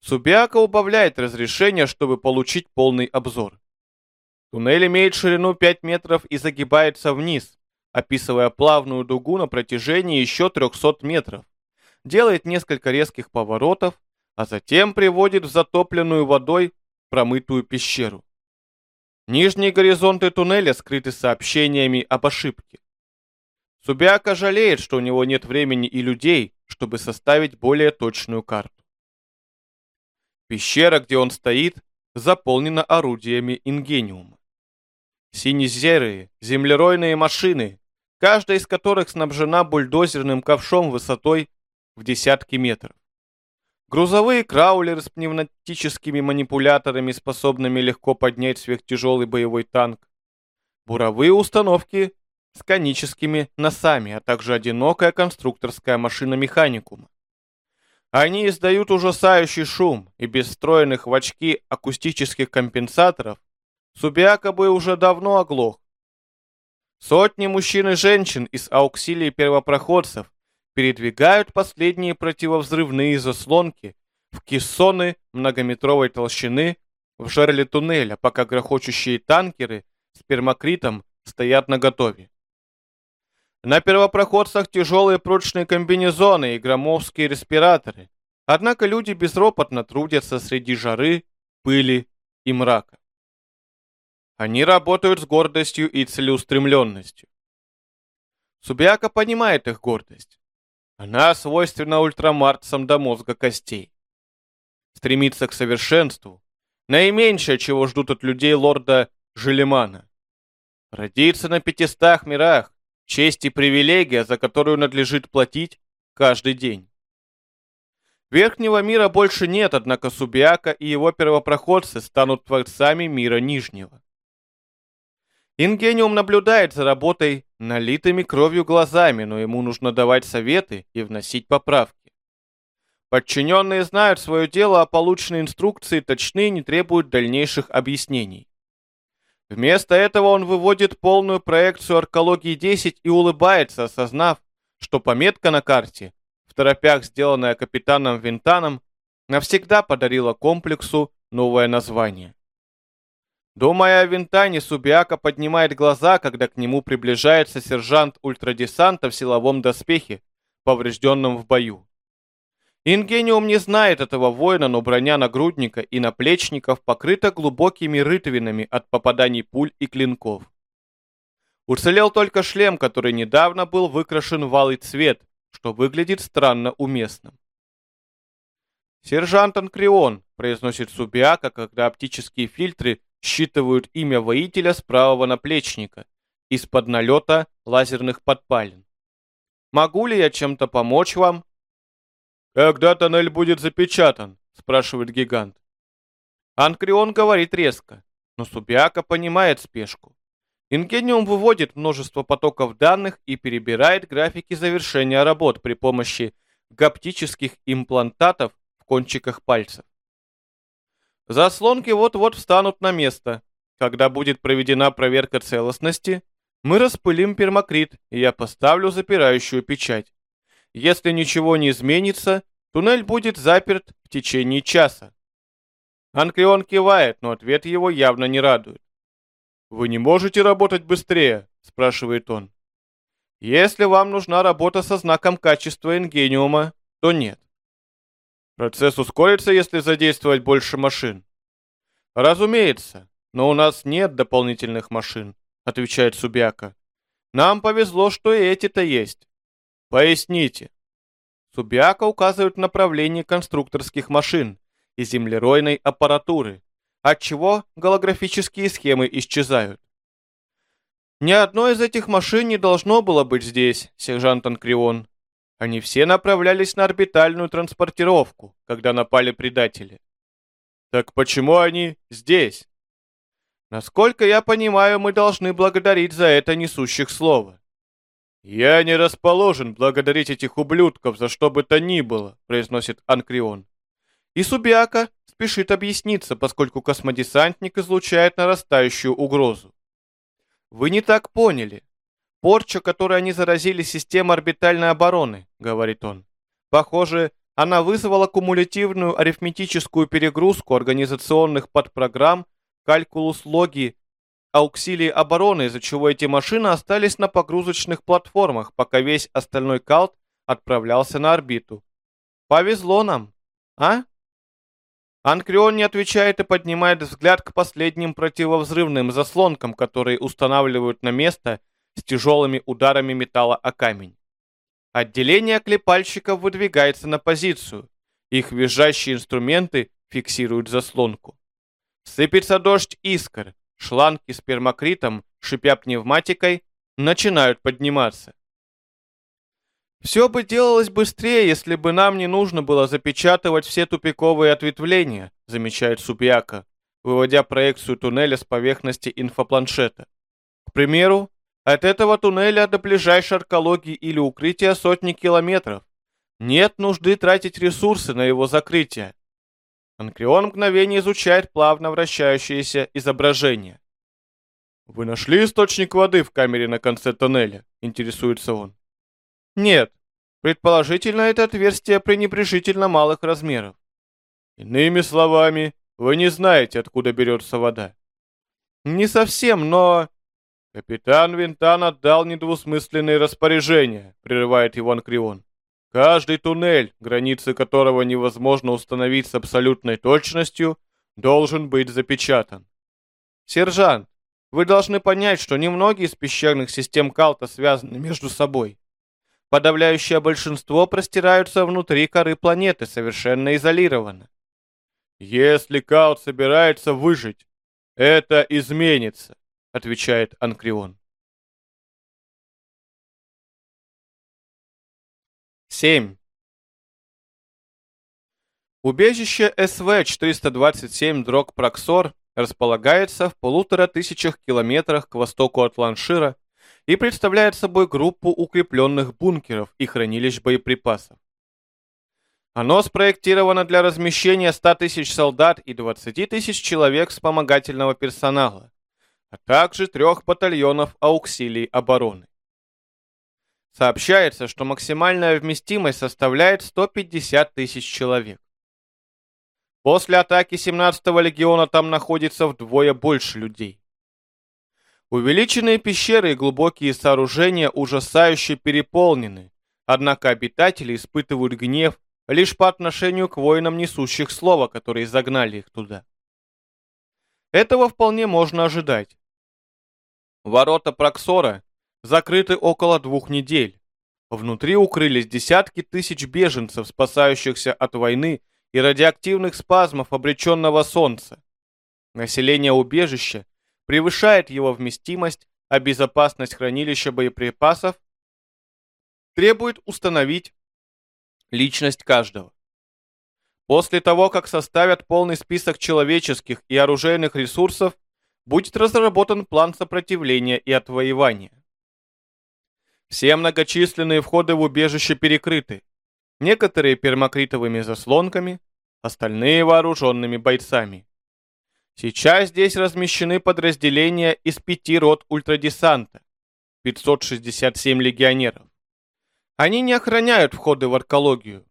Субиака убавляет разрешение, чтобы получить полный обзор. Туннель имеет ширину 5 метров и загибается вниз, описывая плавную дугу на протяжении еще 300 метров, делает несколько резких поворотов, а затем приводит в затопленную водой промытую пещеру. Нижние горизонты туннеля скрыты сообщениями об ошибке. Субиака жалеет, что у него нет времени и людей, чтобы составить более точную карту. Пещера, где он стоит, заполнена орудиями ингениума. Сине-серые землеройные машины, каждая из которых снабжена бульдозерным ковшом высотой в десятки метров. Грузовые краулеры с пневматическими манипуляторами, способными легко поднять сверхтяжелый боевой танк. Буровые установки с коническими носами, а также одинокая конструкторская машина механикума. Они издают ужасающий шум, и без встроенных в очки акустических компенсаторов Субиака бы уже давно оглох. Сотни мужчин и женщин из ауксилии первопроходцев передвигают последние противовзрывные заслонки в кессоны многометровой толщины в жерле туннеля, пока грохочущие танкеры с пермакритом стоят наготове. На первопроходцах тяжелые прочные комбинезоны и громоздкие респираторы, однако люди безропотно трудятся среди жары, пыли и мрака. Они работают с гордостью и целеустремленностью. Субиака понимает их гордость. Она свойственна ультрамарцам до мозга костей. Стремится к совершенству. Наименьшее, чего ждут от людей лорда Желемана. Родиться на пятистах мирах. Честь и привилегия, за которую надлежит платить каждый день. Верхнего мира больше нет, однако Субиака и его первопроходцы станут творцами мира Нижнего. Ингениум наблюдает за работой налитыми кровью глазами, но ему нужно давать советы и вносить поправки. Подчиненные знают свое дело, а полученные инструкции точны и не требуют дальнейших объяснений. Вместо этого он выводит полную проекцию аркологии 10 и улыбается, осознав, что пометка на карте торопях сделанная капитаном Винтаном, навсегда подарила комплексу новое название. Думая о Винтане, Субиака поднимает глаза, когда к нему приближается сержант ультрадесанта в силовом доспехе, поврежденном в бою. Ингениум не знает этого воина, но броня нагрудника и наплечников покрыта глубокими рытвинами от попаданий пуль и клинков. Уцелел только шлем, который недавно был выкрашен в алый цвет, что выглядит странно уместным. «Сержант Анкрион», — произносит Субиака, когда оптические фильтры считывают имя воителя с правого наплечника из-под налета лазерных подпалин. «Могу ли я чем-то помочь вам?» «Когда тоннель будет запечатан?» — спрашивает гигант. Анкрион говорит резко, но Субиака понимает спешку. Ингениум выводит множество потоков данных и перебирает графики завершения работ при помощи гаптических имплантатов в кончиках пальцев. Заслонки вот-вот встанут на место. Когда будет проведена проверка целостности, мы распылим пермакрит, и я поставлю запирающую печать. Если ничего не изменится, туннель будет заперт в течение часа. Анкрион кивает, но ответ его явно не радует. «Вы не можете работать быстрее?» – спрашивает он. «Если вам нужна работа со знаком качества ингениума, то нет». «Процесс ускорится, если задействовать больше машин?» «Разумеется, но у нас нет дополнительных машин», – отвечает Субяка. «Нам повезло, что и эти-то есть». «Поясните». Субяка указывает направление конструкторских машин и землеройной аппаратуры, отчего голографические схемы исчезают. Ни одной из этих машин не должно было быть здесь, сержант Анкрион. Они все направлялись на орбитальную транспортировку, когда напали предатели. Так почему они здесь? Насколько я понимаю, мы должны благодарить за это несущих слова. «Я не расположен благодарить этих ублюдков за что бы то ни было», произносит Анкрион. И Субиака спешит объясниться, поскольку космодесантник излучает нарастающую угрозу. Вы не так поняли. Порча, которой они заразили систему орбитальной обороны, говорит он. Похоже, она вызвала кумулятивную арифметическую перегрузку организационных подпрограмм, калькулус логи, ауксилии обороны, из-за чего эти машины остались на погрузочных платформах, пока весь остальной калт отправлялся на орбиту. Повезло нам, а? Анкрион не отвечает и поднимает взгляд к последним противовзрывным заслонкам, которые устанавливают на место с тяжелыми ударами металла о камень. Отделение клепальщиков выдвигается на позицию. Их визжащие инструменты фиксируют заслонку. Сыпется дождь искр. Шланги с пермакритом, шипя пневматикой, начинают подниматься. Все бы делалось быстрее, если бы нам не нужно было запечатывать все тупиковые ответвления, замечает Субьяка, выводя проекцию туннеля с поверхности инфопланшета. К примеру, от этого туннеля до ближайшей аркологии или укрытия сотни километров. Нет нужды тратить ресурсы на его закрытие. Анкрион мгновение изучает плавно вращающееся изображение. «Вы нашли источник воды в камере на конце тоннеля?» – интересуется он. Нет. Предположительно, это отверстие пренебрежительно малых размеров. Иными словами, вы не знаете, откуда берется вода. Не совсем, но... Капитан Винтан отдал недвусмысленные распоряжения, прерывает его Анкрион. Каждый туннель, границы которого невозможно установить с абсолютной точностью, должен быть запечатан. Сержант, вы должны понять, что немногие из пещерных систем Калта связаны между собой. Подавляющее большинство простираются внутри коры планеты, совершенно изолированно. Если Каут собирается выжить, это изменится, отвечает Анкрион. 7. Убежище СВ-427 Дрог-Проксор располагается в полутора тысячах километрах к востоку от Ланшира и представляет собой группу укрепленных бункеров и хранилищ боеприпасов. Оно спроектировано для размещения 100 тысяч солдат и 20 тысяч человек вспомогательного персонала, а также трех батальонов ауксилий обороны. Сообщается, что максимальная вместимость составляет 150 тысяч человек. После атаки 17-го легиона там находится вдвое больше людей. Увеличенные пещеры и глубокие сооружения ужасающе переполнены, однако обитатели испытывают гнев лишь по отношению к воинам несущих слова, которые загнали их туда. Этого вполне можно ожидать. Ворота Проксора закрыты около двух недель. Внутри укрылись десятки тысяч беженцев, спасающихся от войны и радиоактивных спазмов обреченного солнца. Население убежища превышает его вместимость, а безопасность хранилища боеприпасов требует установить личность каждого. После того, как составят полный список человеческих и оружейных ресурсов, будет разработан план сопротивления и отвоевания. Все многочисленные входы в убежище перекрыты, некоторые пермакритовыми заслонками, остальные вооруженными бойцами. Сейчас здесь размещены подразделения из пяти рот ультрадесанта, 567 легионеров. Они не охраняют входы в аркологию,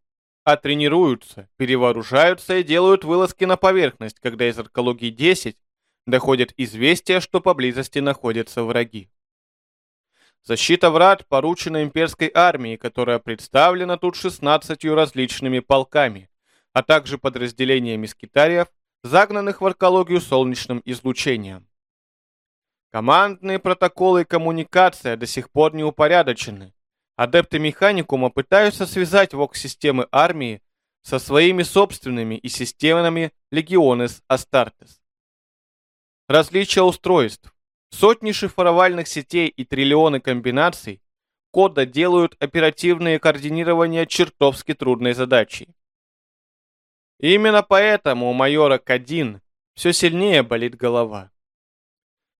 а тренируются, перевооружаются и делают вылазки на поверхность, когда из аркологии 10 доходят известия, что поблизости находятся враги. Защита врат поручена имперской армии, которая представлена тут 16 различными полками, а также подразделениями скитариев, загнанных в аркологию солнечным излучением. Командные протоколы и коммуникация до сих пор не упорядочены. Адепты механикума пытаются связать ВОК-системы армии со своими собственными и системами Легионес Астартес. Различия устройств. Сотни шифровальных сетей и триллионы комбинаций кода делают оперативное координирование чертовски трудной задачей. именно поэтому у майора Кадин все сильнее болит голова.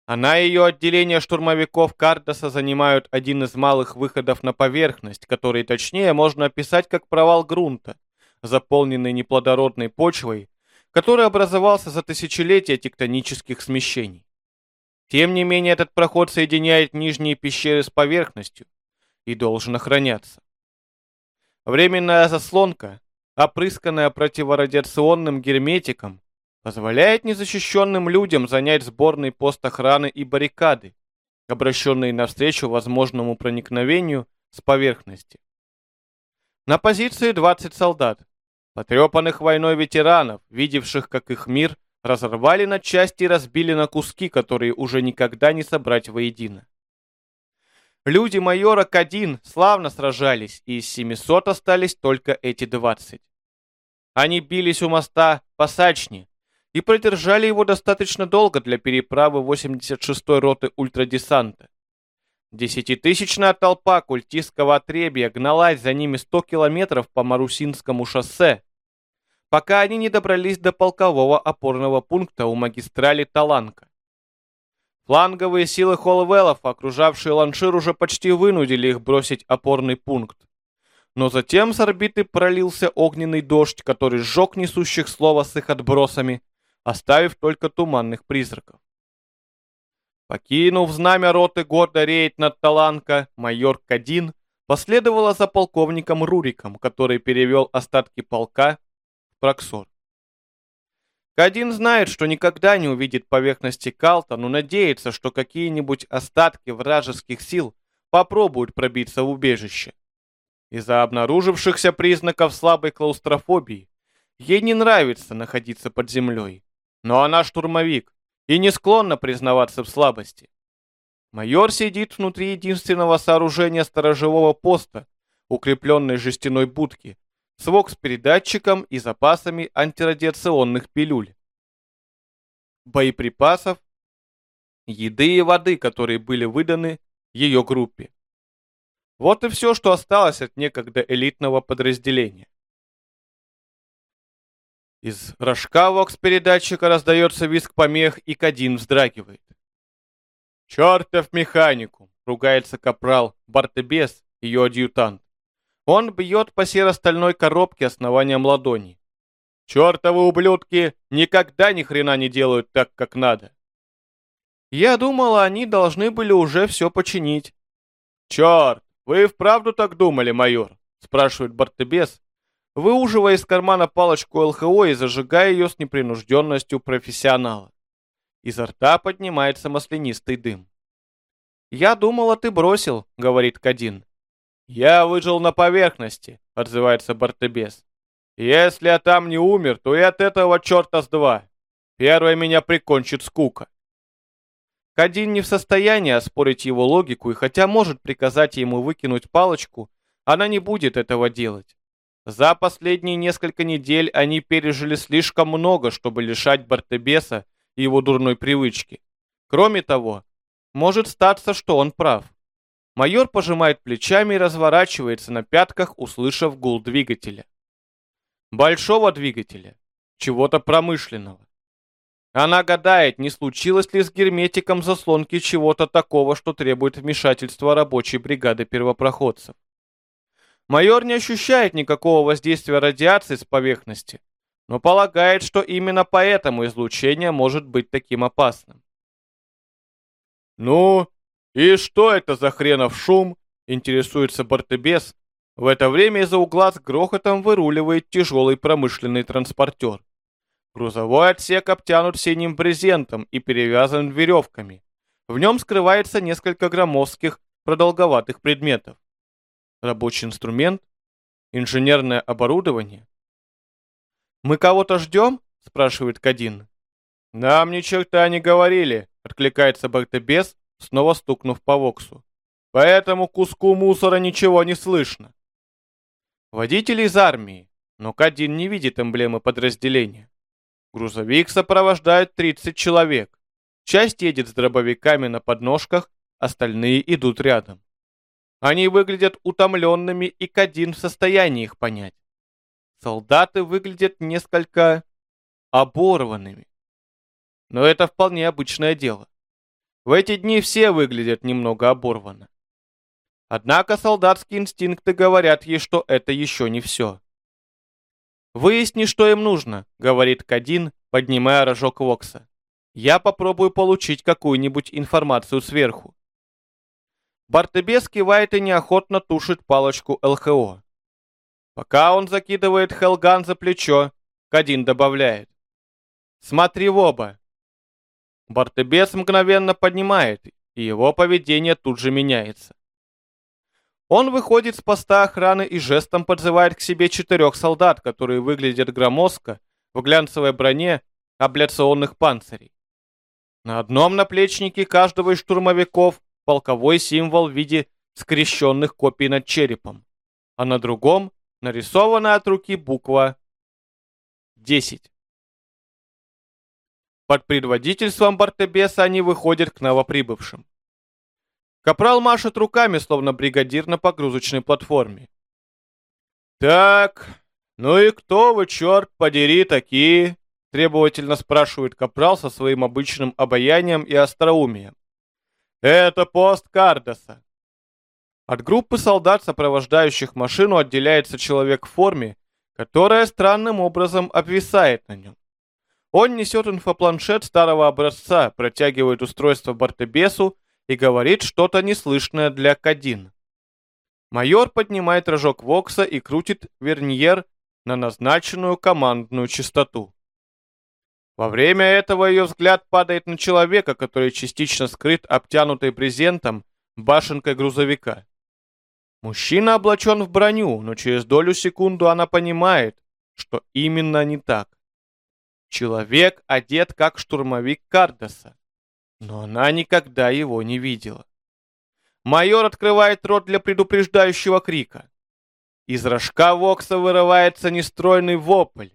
Она и ее отделение штурмовиков Кардаса занимают один из малых выходов на поверхность, который точнее можно описать как провал грунта, заполненный неплодородной почвой который образовался за тысячелетия тектонических смещений. Тем не менее, этот проход соединяет нижние пещеры с поверхностью и должен охраняться. Временная заслонка, опрысканная противорадиационным герметиком, позволяет незащищенным людям занять сборный пост охраны и баррикады, обращенные навстречу возможному проникновению с поверхности. На позиции 20 солдат, Потрепанных войной ветеранов, видевших, как их мир, разорвали на части и разбили на куски, которые уже никогда не собрать воедино. Люди майора Кадин славно сражались, и из 700 остались только эти 20. Они бились у моста Пасачни и продержали его достаточно долго для переправы 86-й роты ультрадесанта. Десятитысячная толпа культистского отребья гналась за ними 100 километров по Марусинскому шоссе, пока они не добрались до полкового опорного пункта у магистрали Таланка. Фланговые силы Холлвеллов, окружавшие Ланшир, уже почти вынудили их бросить опорный пункт. Но затем с орбиты пролился огненный дождь, который сжег несущих слова с их отбросами, оставив только туманных призраков. Покинув знамя роты гордо реять над Таланка, майор Кадин последовала за полковником Руриком, который перевел остатки полка Проксор. Кадин знает, что никогда не увидит поверхности Калта, но надеется, что какие-нибудь остатки вражеских сил попробуют пробиться в убежище. Из-за обнаружившихся признаков слабой клаустрофобии ей не нравится находиться под землей. Но она штурмовик и не склонна признаваться в слабости. Майор сидит внутри единственного сооружения сторожевого поста, укрепленной жестяной будки, с вокс-передатчиком и запасами антирадиационных пилюль, боеприпасов, еды и воды, которые были выданы ее группе. Вот и все, что осталось от некогда элитного подразделения. Из рожка вокс-передатчика раздается визг помех, и Кадин вздрагивает. «Чертов механику!» — ругается капрал Бартебес, ее адъютант. Он бьет по серо-стальной коробке основанием ладони. «Чертовы ублюдки никогда ни хрена не делают так, как надо!» Я думала, они должны были уже все починить. «Черт, вы вправду так думали, майор?» — спрашивает Бартебес, выуживая из кармана палочку ЛХО и зажигая ее с непринужденностью профессионала. Изо рта поднимается маслянистый дым. «Я думала, ты бросил», — говорит Кадин. «Я выжил на поверхности», — отзывается Бартебес. «Если я там не умер, то и от этого черта с два. Первый меня прикончит скука». Кадин не в состоянии оспорить его логику, и хотя может приказать ему выкинуть палочку, она не будет этого делать. За последние несколько недель они пережили слишком много, чтобы лишать Бартебеса его дурной привычки. Кроме того, может статься, что он прав. Майор пожимает плечами и разворачивается на пятках, услышав гул двигателя. Большого двигателя, чего-то промышленного. Она гадает, не случилось ли с герметиком заслонки чего-то такого, что требует вмешательства рабочей бригады первопроходцев. Майор не ощущает никакого воздействия радиации с поверхности, но полагает, что именно поэтому излучение может быть таким опасным. «Ну, и что это за хренов шум?» — интересуется Бартебес. В это время из-за угла с грохотом выруливает тяжелый промышленный транспортер. Грузовой отсек обтянут синим брезентом и перевязан веревками. В нем скрывается несколько громоздких продолговатых предметов рабочий инструмент, инженерное оборудование. «Мы кого-то ждем?» – спрашивает Кадин. «Нам ни черта не говорили», – откликается Бартебес, снова стукнув по воксу. «Поэтому куску мусора ничего не слышно». Водитель из армии, но Кадин не видит эмблемы подразделения. Грузовик сопровождает 30 человек. Часть едет с дробовиками на подножках, остальные идут рядом. Они выглядят утомленными, и Кадин в состоянии их понять. Солдаты выглядят несколько оборванными. Но это вполне обычное дело. В эти дни все выглядят немного оборванно. Однако солдатские инстинкты говорят ей, что это еще не все. «Выясни, что им нужно», — говорит Кадин, поднимая рожок Вокса. «Я попробую получить какую-нибудь информацию сверху». Бартебес кивает и неохотно тушит палочку ЛХО. Пока он закидывает Хелган за плечо, Кадин добавляет. «Смотри в оба!» Бартебес мгновенно поднимает, и его поведение тут же меняется. Он выходит с поста охраны и жестом подзывает к себе четырех солдат, которые выглядят громоздко в глянцевой броне абляционных панцирей. На одном наплечнике каждого из штурмовиков полковой символ в виде скрещенных копий над черепом, а на другом нарисована от руки буква 10. Под предводительством Бартебеса они выходят к новоприбывшим. Капрал машет руками, словно бригадир на погрузочной платформе. «Так, ну и кто вы, черт подери, такие?» Требовательно спрашивает Капрал со своим обычным обаянием и остроумием. Это пост Кардаса. От группы солдат, сопровождающих машину, отделяется человек в форме, которая странным образом обвисает на нем. Он несет инфопланшет старого образца, протягивает устройство Бартебесу и говорит что-то неслышное для Кадин. Майор поднимает рожок Вокса и крутит верньер на назначенную командную частоту. Во время этого ее взгляд падает на человека, который частично скрыт обтянутой брезентом башенкой грузовика. Мужчина облачен в броню, но через долю секунду она понимает, что именно не так. Человек одет как штурмовик Кардеса, но она никогда его не видела. Майор открывает рот для предупреждающего крика. Из рожка Вокса вырывается нестройный вопль.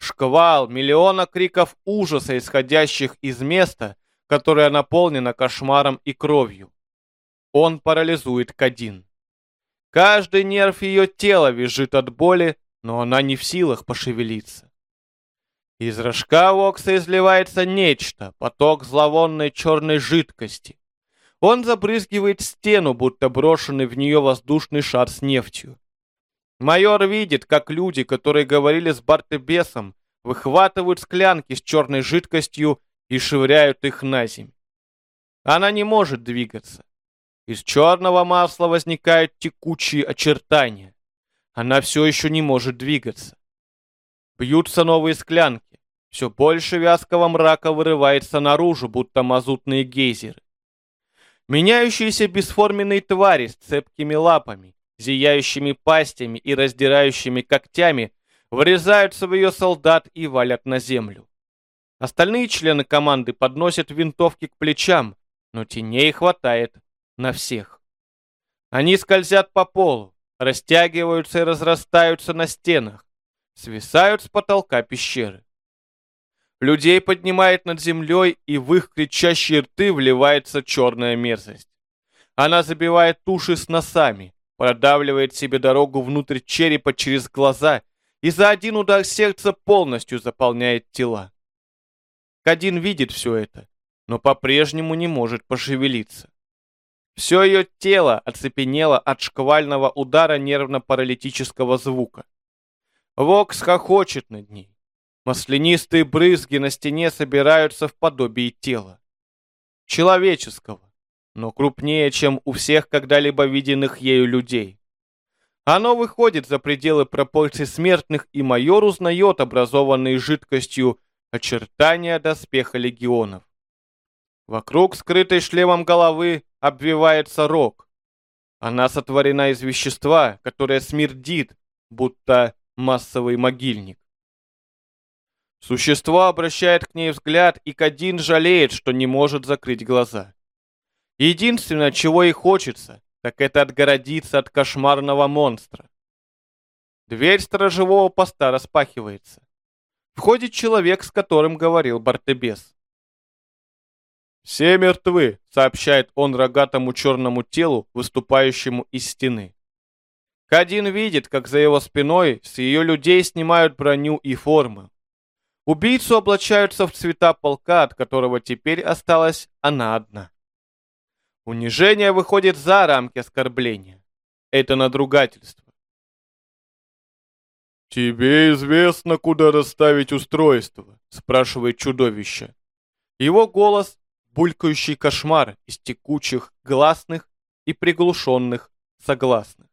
Шквал миллиона криков ужаса, исходящих из места, которое наполнено кошмаром и кровью. Он парализует Кадин. Каждый нерв ее тела визжит от боли, но она не в силах пошевелиться. Из рожка Вокса изливается нечто, поток зловонной черной жидкости. Он забрызгивает стену, будто брошенный в нее воздушный шар с нефтью. Майор видит, как люди, которые говорили с Бартебесом, выхватывают склянки с черной жидкостью и швыряют их на земь. Она не может двигаться. Из черного масла возникают текучие очертания. Она все еще не может двигаться. Бьются новые склянки. Все больше вязкого мрака вырывается наружу, будто мазутные гейзеры. Меняющиеся бесформенные твари с цепкими лапами, зияющими пастями и раздирающими когтями врезаются в ее солдат и валят на землю. Остальные члены команды подносят винтовки к плечам, но теней хватает на всех. Они скользят по полу, растягиваются и разрастаются на стенах, свисают с потолка пещеры. Людей поднимает над землей, и в их кричащие рты вливается черная мерзость. Она забивает уши с носами, продавливает себе дорогу внутрь черепа через глаза и за один удар сердца полностью заполняет тела. Кадин видит все это, но по-прежнему не может пошевелиться. Все ее тело оцепенело от шквального удара нервно-паралитического звука. Вокс хохочет над ней. Маслянистые брызги на стене собираются в подобие тела. Человеческого, но крупнее, чем у всех когда-либо виденных ею людей. Оно выходит за пределы пропорций смертных, и майор узнает образованные жидкостью очертания доспеха легионов. Вокруг скрытой шлемом головы обвивается рог. Она сотворена из вещества, которое смердит, будто массовый могильник. Существо обращает к ней взгляд, и Кадин жалеет, что не может закрыть глаза. Единственное, чего ей хочется, так это отгородиться от кошмарного монстра. Дверь сторожевого поста распахивается. Входит человек, с которым говорил Бартебес. «Все мертвы», — сообщает он рогатому черному телу, выступающему из стены. Кадин видит, как за его спиной с ее людей снимают броню и формы. Убийцу облачаются в цвета полка, от которого теперь осталась она одна. Унижение выходит за рамки оскорбления. Это надругательство. «Тебе известно, куда расставить устройство?» — спрашивает чудовище. Его голос — булькающий кошмар из текучих гласных и приглушенных согласных.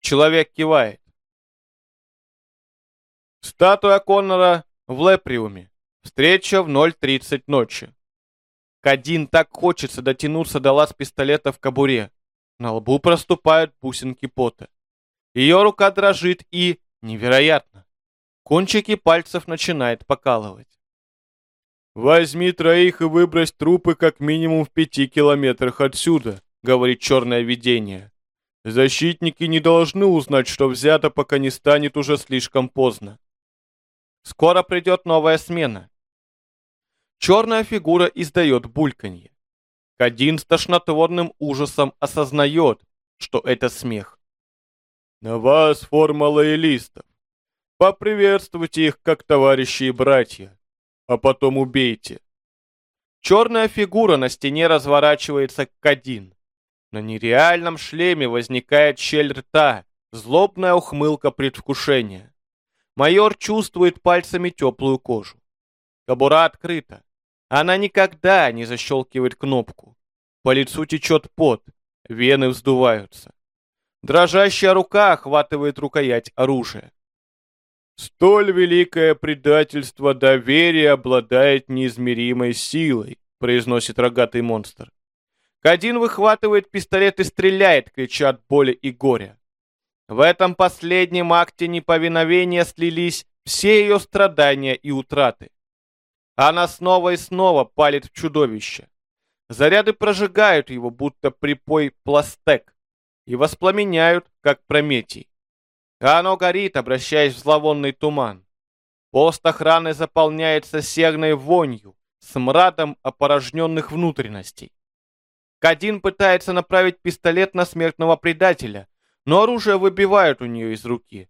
Человек кивает. Статуя Коннора в Леприуме. Встреча в 0.30 ночи. Кадин так хочется дотянуться до лаз пистолета в кобуре. На лбу проступают бусинки пота. Ее рука дрожит и, невероятно, кончики пальцев начинает покалывать. «Возьми троих и выбрось трупы как минимум в пяти километрах отсюда», — говорит черное видение. «Защитники не должны узнать, что взято, пока не станет уже слишком поздно. Скоро придет новая смена. Черная фигура издает бульканье. Кадин с тошнотворным ужасом осознает, что это смех. На вас форма лоялистов. Поприветствуйте их как товарищи и братья, а потом убейте. Черная фигура на стене разворачивается к Кадин. На нереальном шлеме возникает щель рта, злобная ухмылка предвкушения. Майор чувствует пальцами теплую кожу. Кобура открыта. Она никогда не защелкивает кнопку. По лицу течет пот, вены вздуваются. Дрожащая рука охватывает рукоять оружия. «Столь великое предательство доверия обладает неизмеримой силой», произносит рогатый монстр. Кадин выхватывает пистолет и стреляет, крича от боли и горя. В этом последнем акте неповиновения слились все ее страдания и утраты. Она снова и снова палит в чудовище. Заряды прожигают его, будто припой пластек, и воспламеняют, как прометий. А оно горит, обращаясь в зловонный туман. Пост охраны заполняется серной вонью, смрадом опорожненных внутренностей. Кадин пытается направить пистолет на смертного предателя, но оружие выбивают у нее из руки.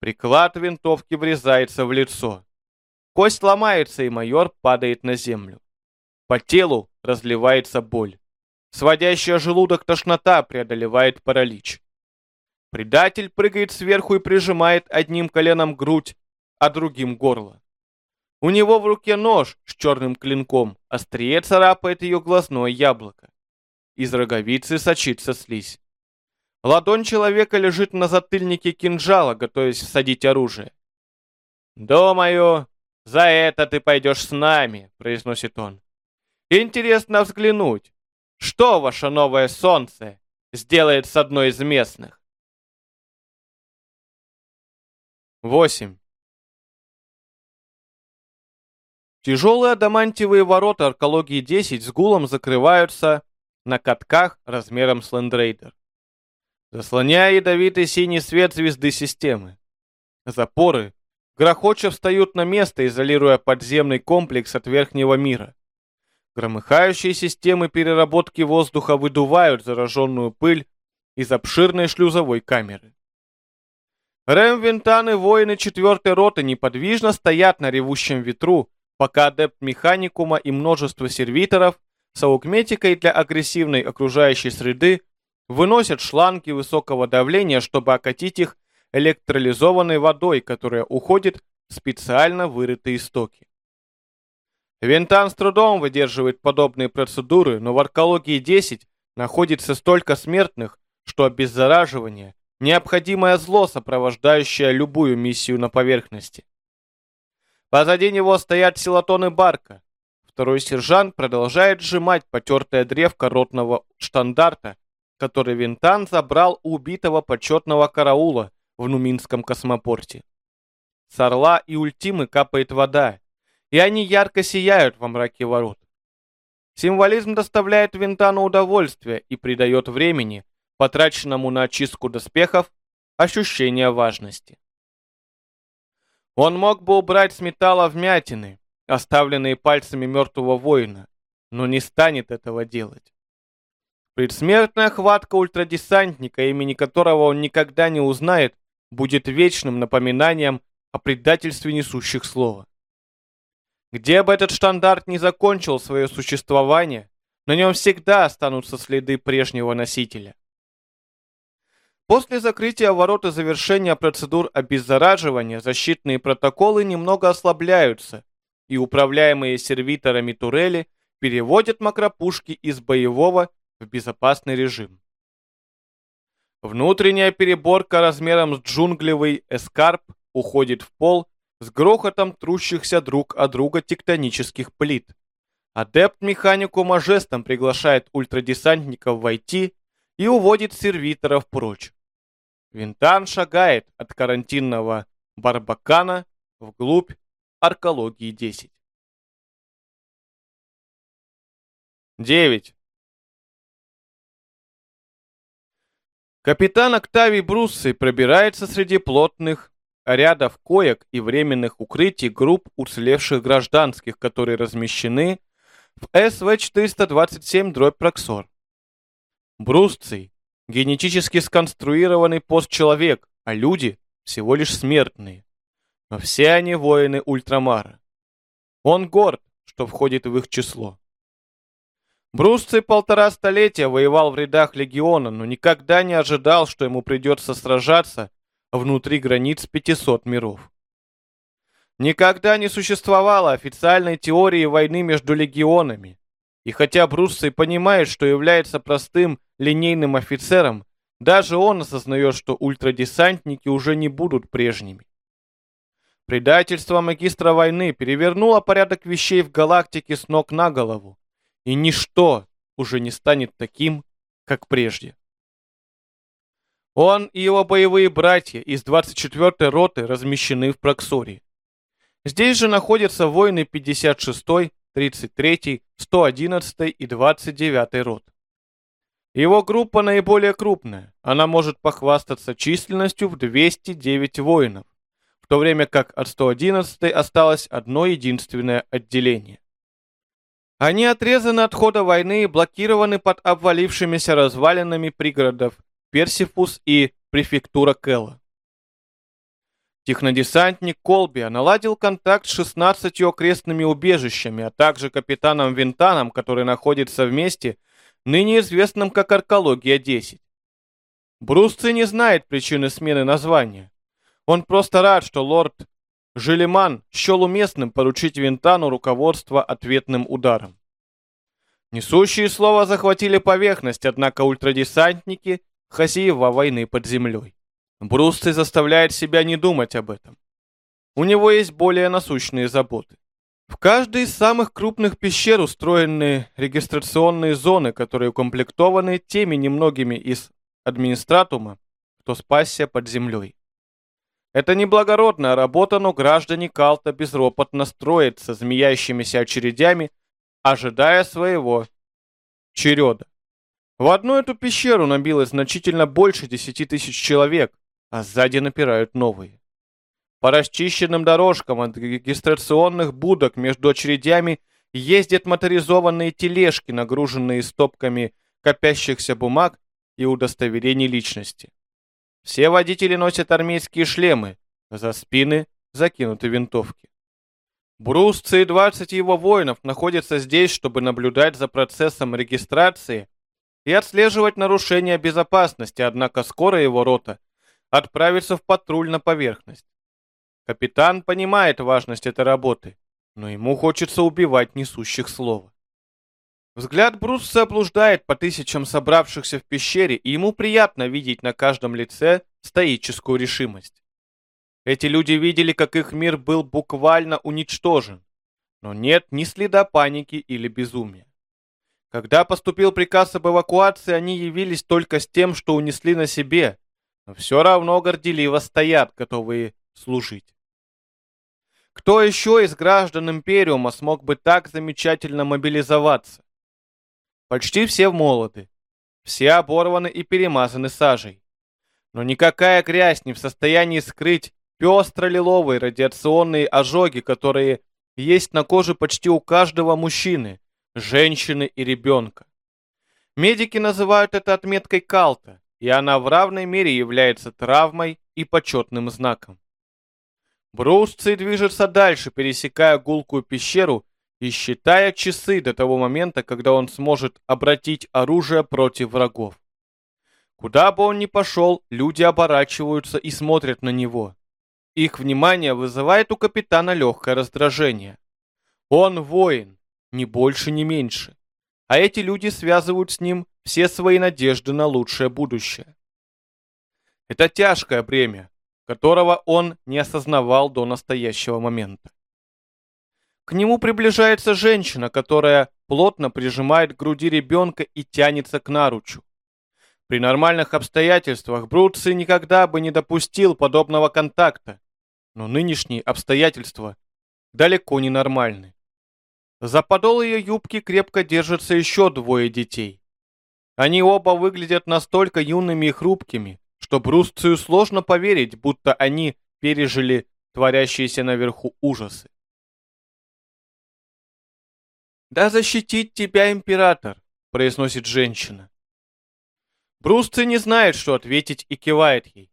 Приклад винтовки врезается в лицо. Кость ломается, и майор падает на землю. По телу разливается боль. Сводящая желудок тошнота преодолевает паралич. Предатель прыгает сверху и прижимает одним коленом грудь, а другим горло. У него в руке нож с черным клинком, острие царапает ее глазное яблоко. Из роговицы сочится слизь. Ладонь человека лежит на затыльнике кинжала, готовясь всадить оружие. «Думаю, за это ты пойдешь с нами», — произносит он. «Интересно взглянуть, что ваше новое солнце сделает с одной из местных?» 8. Тяжелые адамантиевые ворота Аркологии-10 с гулом закрываются на катках размером с Лендрейдер, заслоняя ядовитый синий свет звезды системы. Запоры грохоча встают на место, изолируя подземный комплекс от верхнего мира. Громыхающие системы переработки воздуха выдувают зараженную пыль из обширной шлюзовой камеры. Рэм Винтан и воины четвертой роты неподвижно стоят на ревущем ветру, пока адепт механикума и множество сервиторов с аукметикой для агрессивной окружающей среды выносят шланги высокого давления, чтобы окатить их электролизованной водой, которая уходит в специально вырытые стоки. Винтан с трудом выдерживает подобные процедуры, но в аркологии 10 находится столько смертных, что обеззараживание необходимое зло, сопровождающее любую миссию на поверхности. Позади него стоят силатоны Барка. Второй сержант продолжает сжимать потертое древко ротного штандарта, который Винтан забрал у убитого почетного караула в Нуминском космопорте. С орла и ультимы капает вода, и они ярко сияют во мраке ворот. Символизм доставляет Винтану удовольствие и придает времени, потраченному на очистку доспехов, ощущение важности. Он мог бы убрать с металла вмятины, оставленные пальцами мертвого воина, но не станет этого делать. Предсмертная хватка ультрадесантника, имени которого он никогда не узнает, будет вечным напоминанием о предательстве несущих слова. Где бы этот штандарт не закончил свое существование, на нем всегда останутся следы прежнего носителя. После закрытия ворот и завершения процедур обеззараживания защитные протоколы немного ослабляются, и управляемые сервиторами турели переводят макропушки из боевого в безопасный режим. Внутренняя переборка размером с джунглевый эскарп уходит в пол с грохотом трущихся друг от друга тектонических плит. Адепт механикума жестом приглашает ультрадесантников войти и уводит сервиторов прочь. Винтан шагает от карантинного Барбакана вглубь аркологии 10. 9. Капитан Октавий Бруссы пробирается среди плотных рядов коек и временных укрытий групп уцелевших гражданских, которые размещены в СВ-427 дробь Проксор. Брусций генетически сконструированный постчеловек, а люди всего лишь смертные. Но все они воины Ультрамара. Он горд, что входит в их число. Брусций полтора столетия воевал в рядах легиона, но никогда не ожидал, что ему придется сражаться внутри границ 500 миров. Никогда не существовало официальной теории войны между легионами. И хотя Брусций понимает, что является простым линейным офицером, даже он осознает, что ультрадесантники уже не будут прежними. Предательство магистра войны перевернуло порядок вещей в галактике с ног на голову, и ничто уже не станет таким, как прежде. Он и его боевые братья из 24-й роты размещены в Проксории. Здесь же находятся воины 56-й, 33-й, 111-й и 29-й рот. Его группа наиболее крупная. Она может похвастаться численностью в 209 воинов, в то время как от 111 осталось одно единственное отделение. Они отрезаны от хода войны и блокированы под обвалившимися развалинами пригородов Персифус и префектура Кэлла. Технодесантник Колбия наладил контакт с 16 окрестными убежищами, а также капитаном Винтаном, который находится в месте, ныне известном как Аркология-10. Брусцы не знает причины смены названия. Он просто рад, что лорд Желеман счел уместным поручить Винтану руководство ответным ударом. Несущие слова захватили поверхность, однако ультрадесантники – хозяева войны под землей. Брусцы заставляет себя не думать об этом. У него есть более насущные заботы. В каждой из самых крупных пещер устроены регистрационные зоны, которые укомплектованы теми немногими из администратума, кто спасся под землей. Это не благородная работа, но граждане Калта безропотно строятся змеящимися очередями, ожидая своего череда. В одну эту пещеру набилось значительно больше десяти тысяч человек, а сзади напирают новые. По расчищенным дорожкам от регистрационных будок между очередями ездят моторизованные тележки, нагруженные стопками копящихся бумаг и удостоверений личности. Все водители носят армейские шлемы, за спины закинуты винтовки. Брусцы и 20 его воинов находятся здесь, чтобы наблюдать за процессом регистрации и отслеживать нарушения безопасности, однако скоро его рота отправиться в патруль на поверхность. Капитан понимает важность этой работы, но ему хочется убивать несущих слова. Взгляд Брусса облуждает по тысячам собравшихся в пещере, и ему приятно видеть на каждом лице стоическую решимость. Эти люди видели, как их мир был буквально уничтожен, но нет ни следа паники или безумия. Когда поступил приказ об эвакуации, они явились только с тем, что унесли на себе, но все равно горделиво стоят, готовые служить. Кто еще из граждан Империума смог бы так замечательно мобилизоваться? Почти все молоды, все оборваны и перемазаны сажей. Но никакая грязь не в состоянии скрыть пестро-лиловые радиационные ожоги, которые есть на коже почти у каждого мужчины, женщины и ребенка. Медики называют это отметкой Калта, и она в равной мере является травмой и почетным знаком. Брусций движется дальше, пересекая гулкую пещеру и считая часы до того момента, когда он сможет обратить оружие против врагов. Куда бы он ни пошел, люди оборачиваются и смотрят на него. Их внимание вызывает у капитана легкое раздражение. Он воин, ни больше, ни меньше. А эти люди связывают с ним все свои надежды на лучшее будущее. Это тяжкое бремя, которого он не осознавал до настоящего момента. К нему приближается женщина, которая плотно прижимает к груди ребенка и тянется к наручу. При нормальных обстоятельствах Бруци никогда бы не допустил подобного контакта, но нынешние обстоятельства далеко не нормальны. За подол ее юбки крепко держатся еще двое детей. Они оба выглядят настолько юными и хрупкими, что Брусцию сложно поверить, будто они пережили творящиеся наверху ужасы. «Да защитить тебя император!» — произносит женщина. Брусций не знает, что ответить, и кивает ей.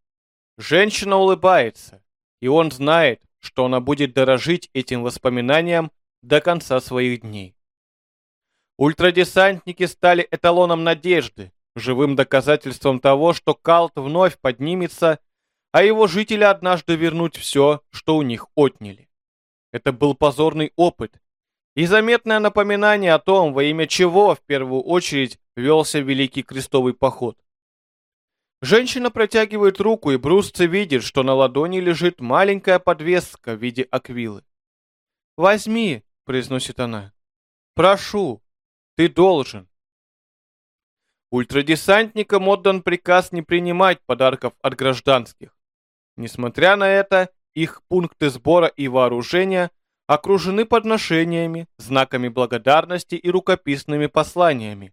Женщина улыбается, и он знает, что она будет дорожить этим воспоминанием до конца своих дней. Ультрадесантники стали эталоном надежды, живым доказательством того, что Калт вновь поднимется, а его жители однажды вернуть все, что у них отняли. Это был позорный опыт и заметное напоминание о том, во имя чего в первую очередь велся Великий Крестовый Поход. Женщина протягивает руку, и Брусце видит, что на ладони лежит маленькая подвеска в виде аквилы. «Возьми», — произносит она. «Прошу, ты должен. Ультрадесантникам отдан приказ не принимать подарков от гражданских. Несмотря на это, их пункты сбора и вооружения окружены подношениями, знаками благодарности и рукописными посланиями,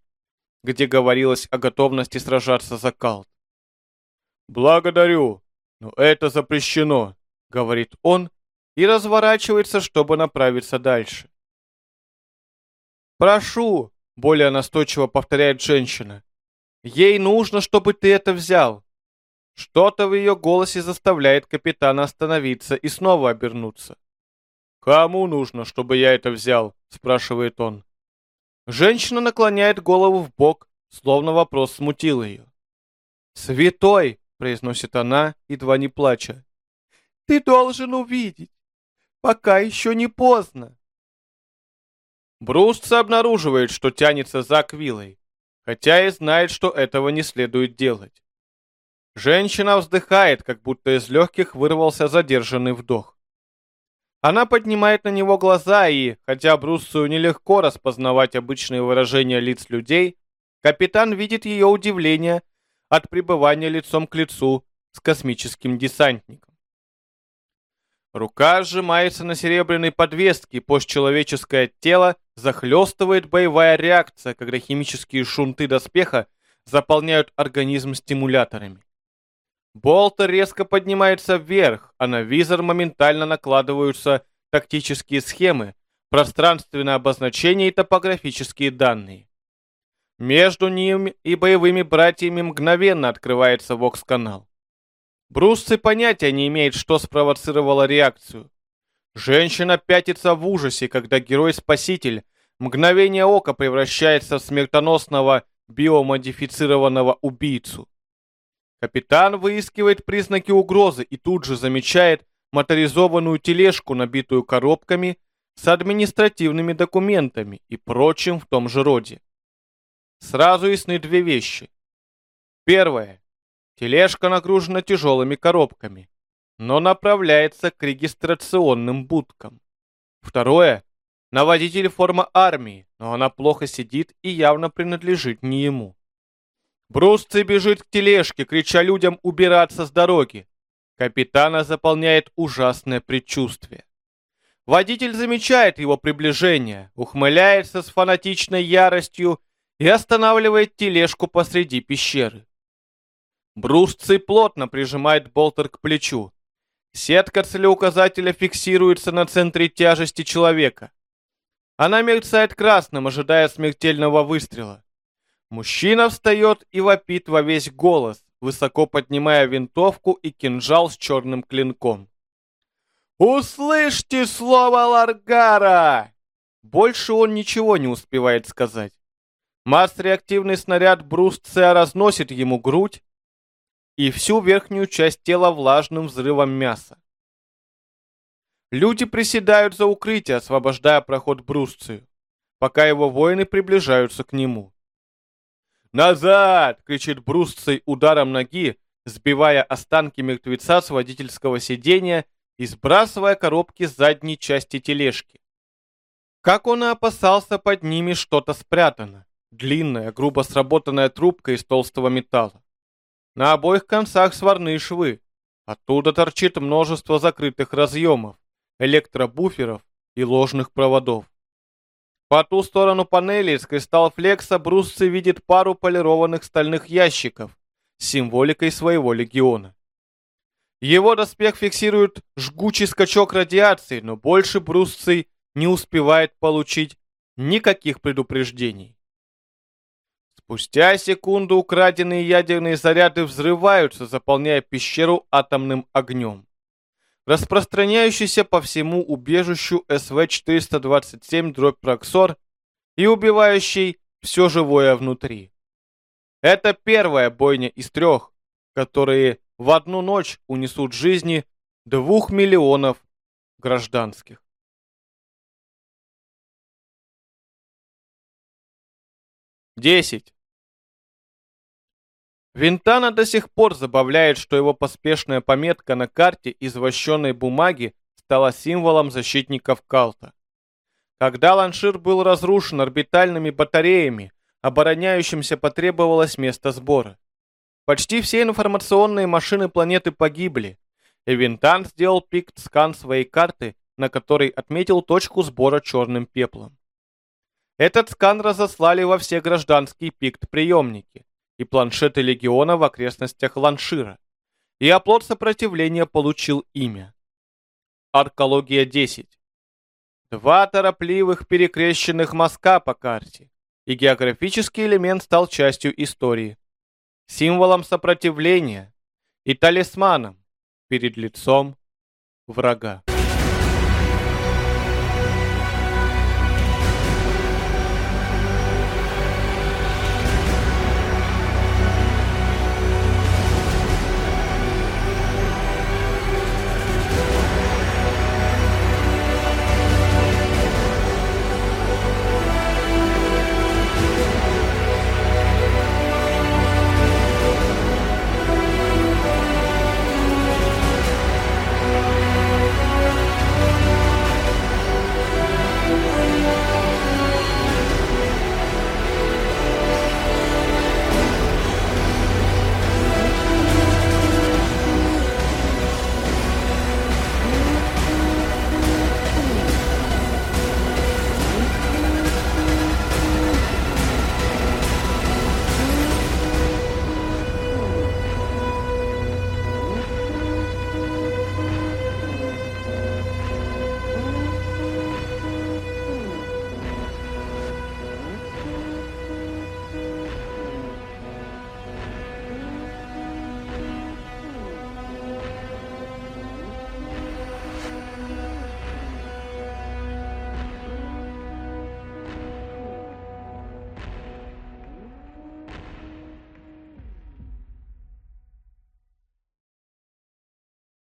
где говорилось о готовности сражаться за Калт. «Благодарю, но это запрещено», — говорит он и разворачивается, чтобы направиться дальше. «Прошу, более настойчиво повторяет женщина. Ей нужно, чтобы ты это взял. Что-то в ее голосе заставляет капитана остановиться и снова обернуться. «Кому нужно, чтобы я это взял?» — спрашивает он. Женщина наклоняет голову в бок, словно вопрос смутил ее. «Святой!» — произносит она, едва не плача. «Ты должен увидеть, пока еще не поздно!» Брустс обнаруживает, что тянется за Аквилой, хотя и знает, что этого не следует делать. Женщина вздыхает, как будто из легких вырвался задержанный вдох. Она поднимает на него глаза и, хотя Бруссу нелегко распознавать обычные выражения лиц людей, капитан видит ее удивление от пребывания лицом к лицу с космическим десантником. Рука сжимается на серебряной подвеске, постчеловеческое тело захлестывает боевая реакция, когда химические шунты доспеха заполняют организм стимуляторами. Болтер резко поднимается вверх, а на визор моментально накладываются тактические схемы, пространственное обозначение и топографические данные. Между ним и боевыми братьями мгновенно открывается вокс-канал. Брусцы понятия не имеет, что спровоцировало реакцию. Женщина пятится в ужасе, когда герой-спаситель мгновение ока превращается в смертоносного биомодифицированного убийцу. Капитан выискивает признаки угрозы и тут же замечает моторизованную тележку, набитую коробками с административными документами и прочим в том же роде. Сразу ясны две вещи. Первое. Тележка нагружена тяжелыми коробками, но направляется к регистрационным будкам. Второе. На водителе форма армии, но она плохо сидит и явно принадлежит не ему. Брусцы бежит к тележке, крича людям убираться с дороги. Капитана заполняет ужасное предчувствие. Водитель замечает его приближение, ухмыляется с фанатичной яростью и останавливает тележку посреди пещеры. Брусцы плотно прижимает болтер к плечу. Сетка целеуказателя фиксируется на центре тяжести человека. Она мерцает красным, ожидая смертельного выстрела. Мужчина встает и вопит во весь голос, высоко поднимая винтовку и кинжал с черным клинком. «Услышьте слово Ларгара!» Больше он ничего не успевает сказать. Масс-реактивный снаряд Брустция разносит ему грудь и всю верхнюю часть тела влажным взрывом мяса. Люди приседают за укрытие, освобождая проход Брустцию, пока его воины приближаются к нему. «Назад!» — кричит Брусцей ударом ноги, сбивая останки мертвеца с водительского сиденья и сбрасывая коробки с задней части тележки. Как он и опасался, под ними что-то спрятано. Длинная, грубо сработанная трубка из толстого металла. На обоих концах сварные швы. Оттуда торчит множество закрытых разъемов, электробуферов и ложных проводов. По ту сторону панели из кристалл флекса Брусцы видит пару полированных стальных ящиков с символикой своего легиона. Его доспех фиксирует жгучий скачок радиации, но больше Брусций не успевает получить никаких предупреждений. Спустя секунду украденные ядерные заряды взрываются, заполняя пещеру атомным огнем распространяющийся по всему убежищу СВ-427-Проксор и убивающий все живое внутри. Это первая бойня из трех, которые в одну ночь унесут жизни двух миллионов гражданских. Десять. Винтана до сих пор забавляет, что его поспешная пометка на карте из вощенной бумаги стала символом защитников Калта. Когда Ланшир был разрушен орбитальными батареями, обороняющимся потребовалось место сбора. Почти все информационные машины планеты погибли, и Винтан сделал пикт-скан своей карты, на которой отметил точку сбора черным пеплом. Этот скан разослали во все гражданские пикт-приемники и планшеты легиона в окрестностях Ланшира, и оплот сопротивления получил имя. Аркология 10. Два торопливых перекрещенных мазка по карте, и географический элемент стал частью истории. Символом сопротивления, и талисманом перед лицом врага.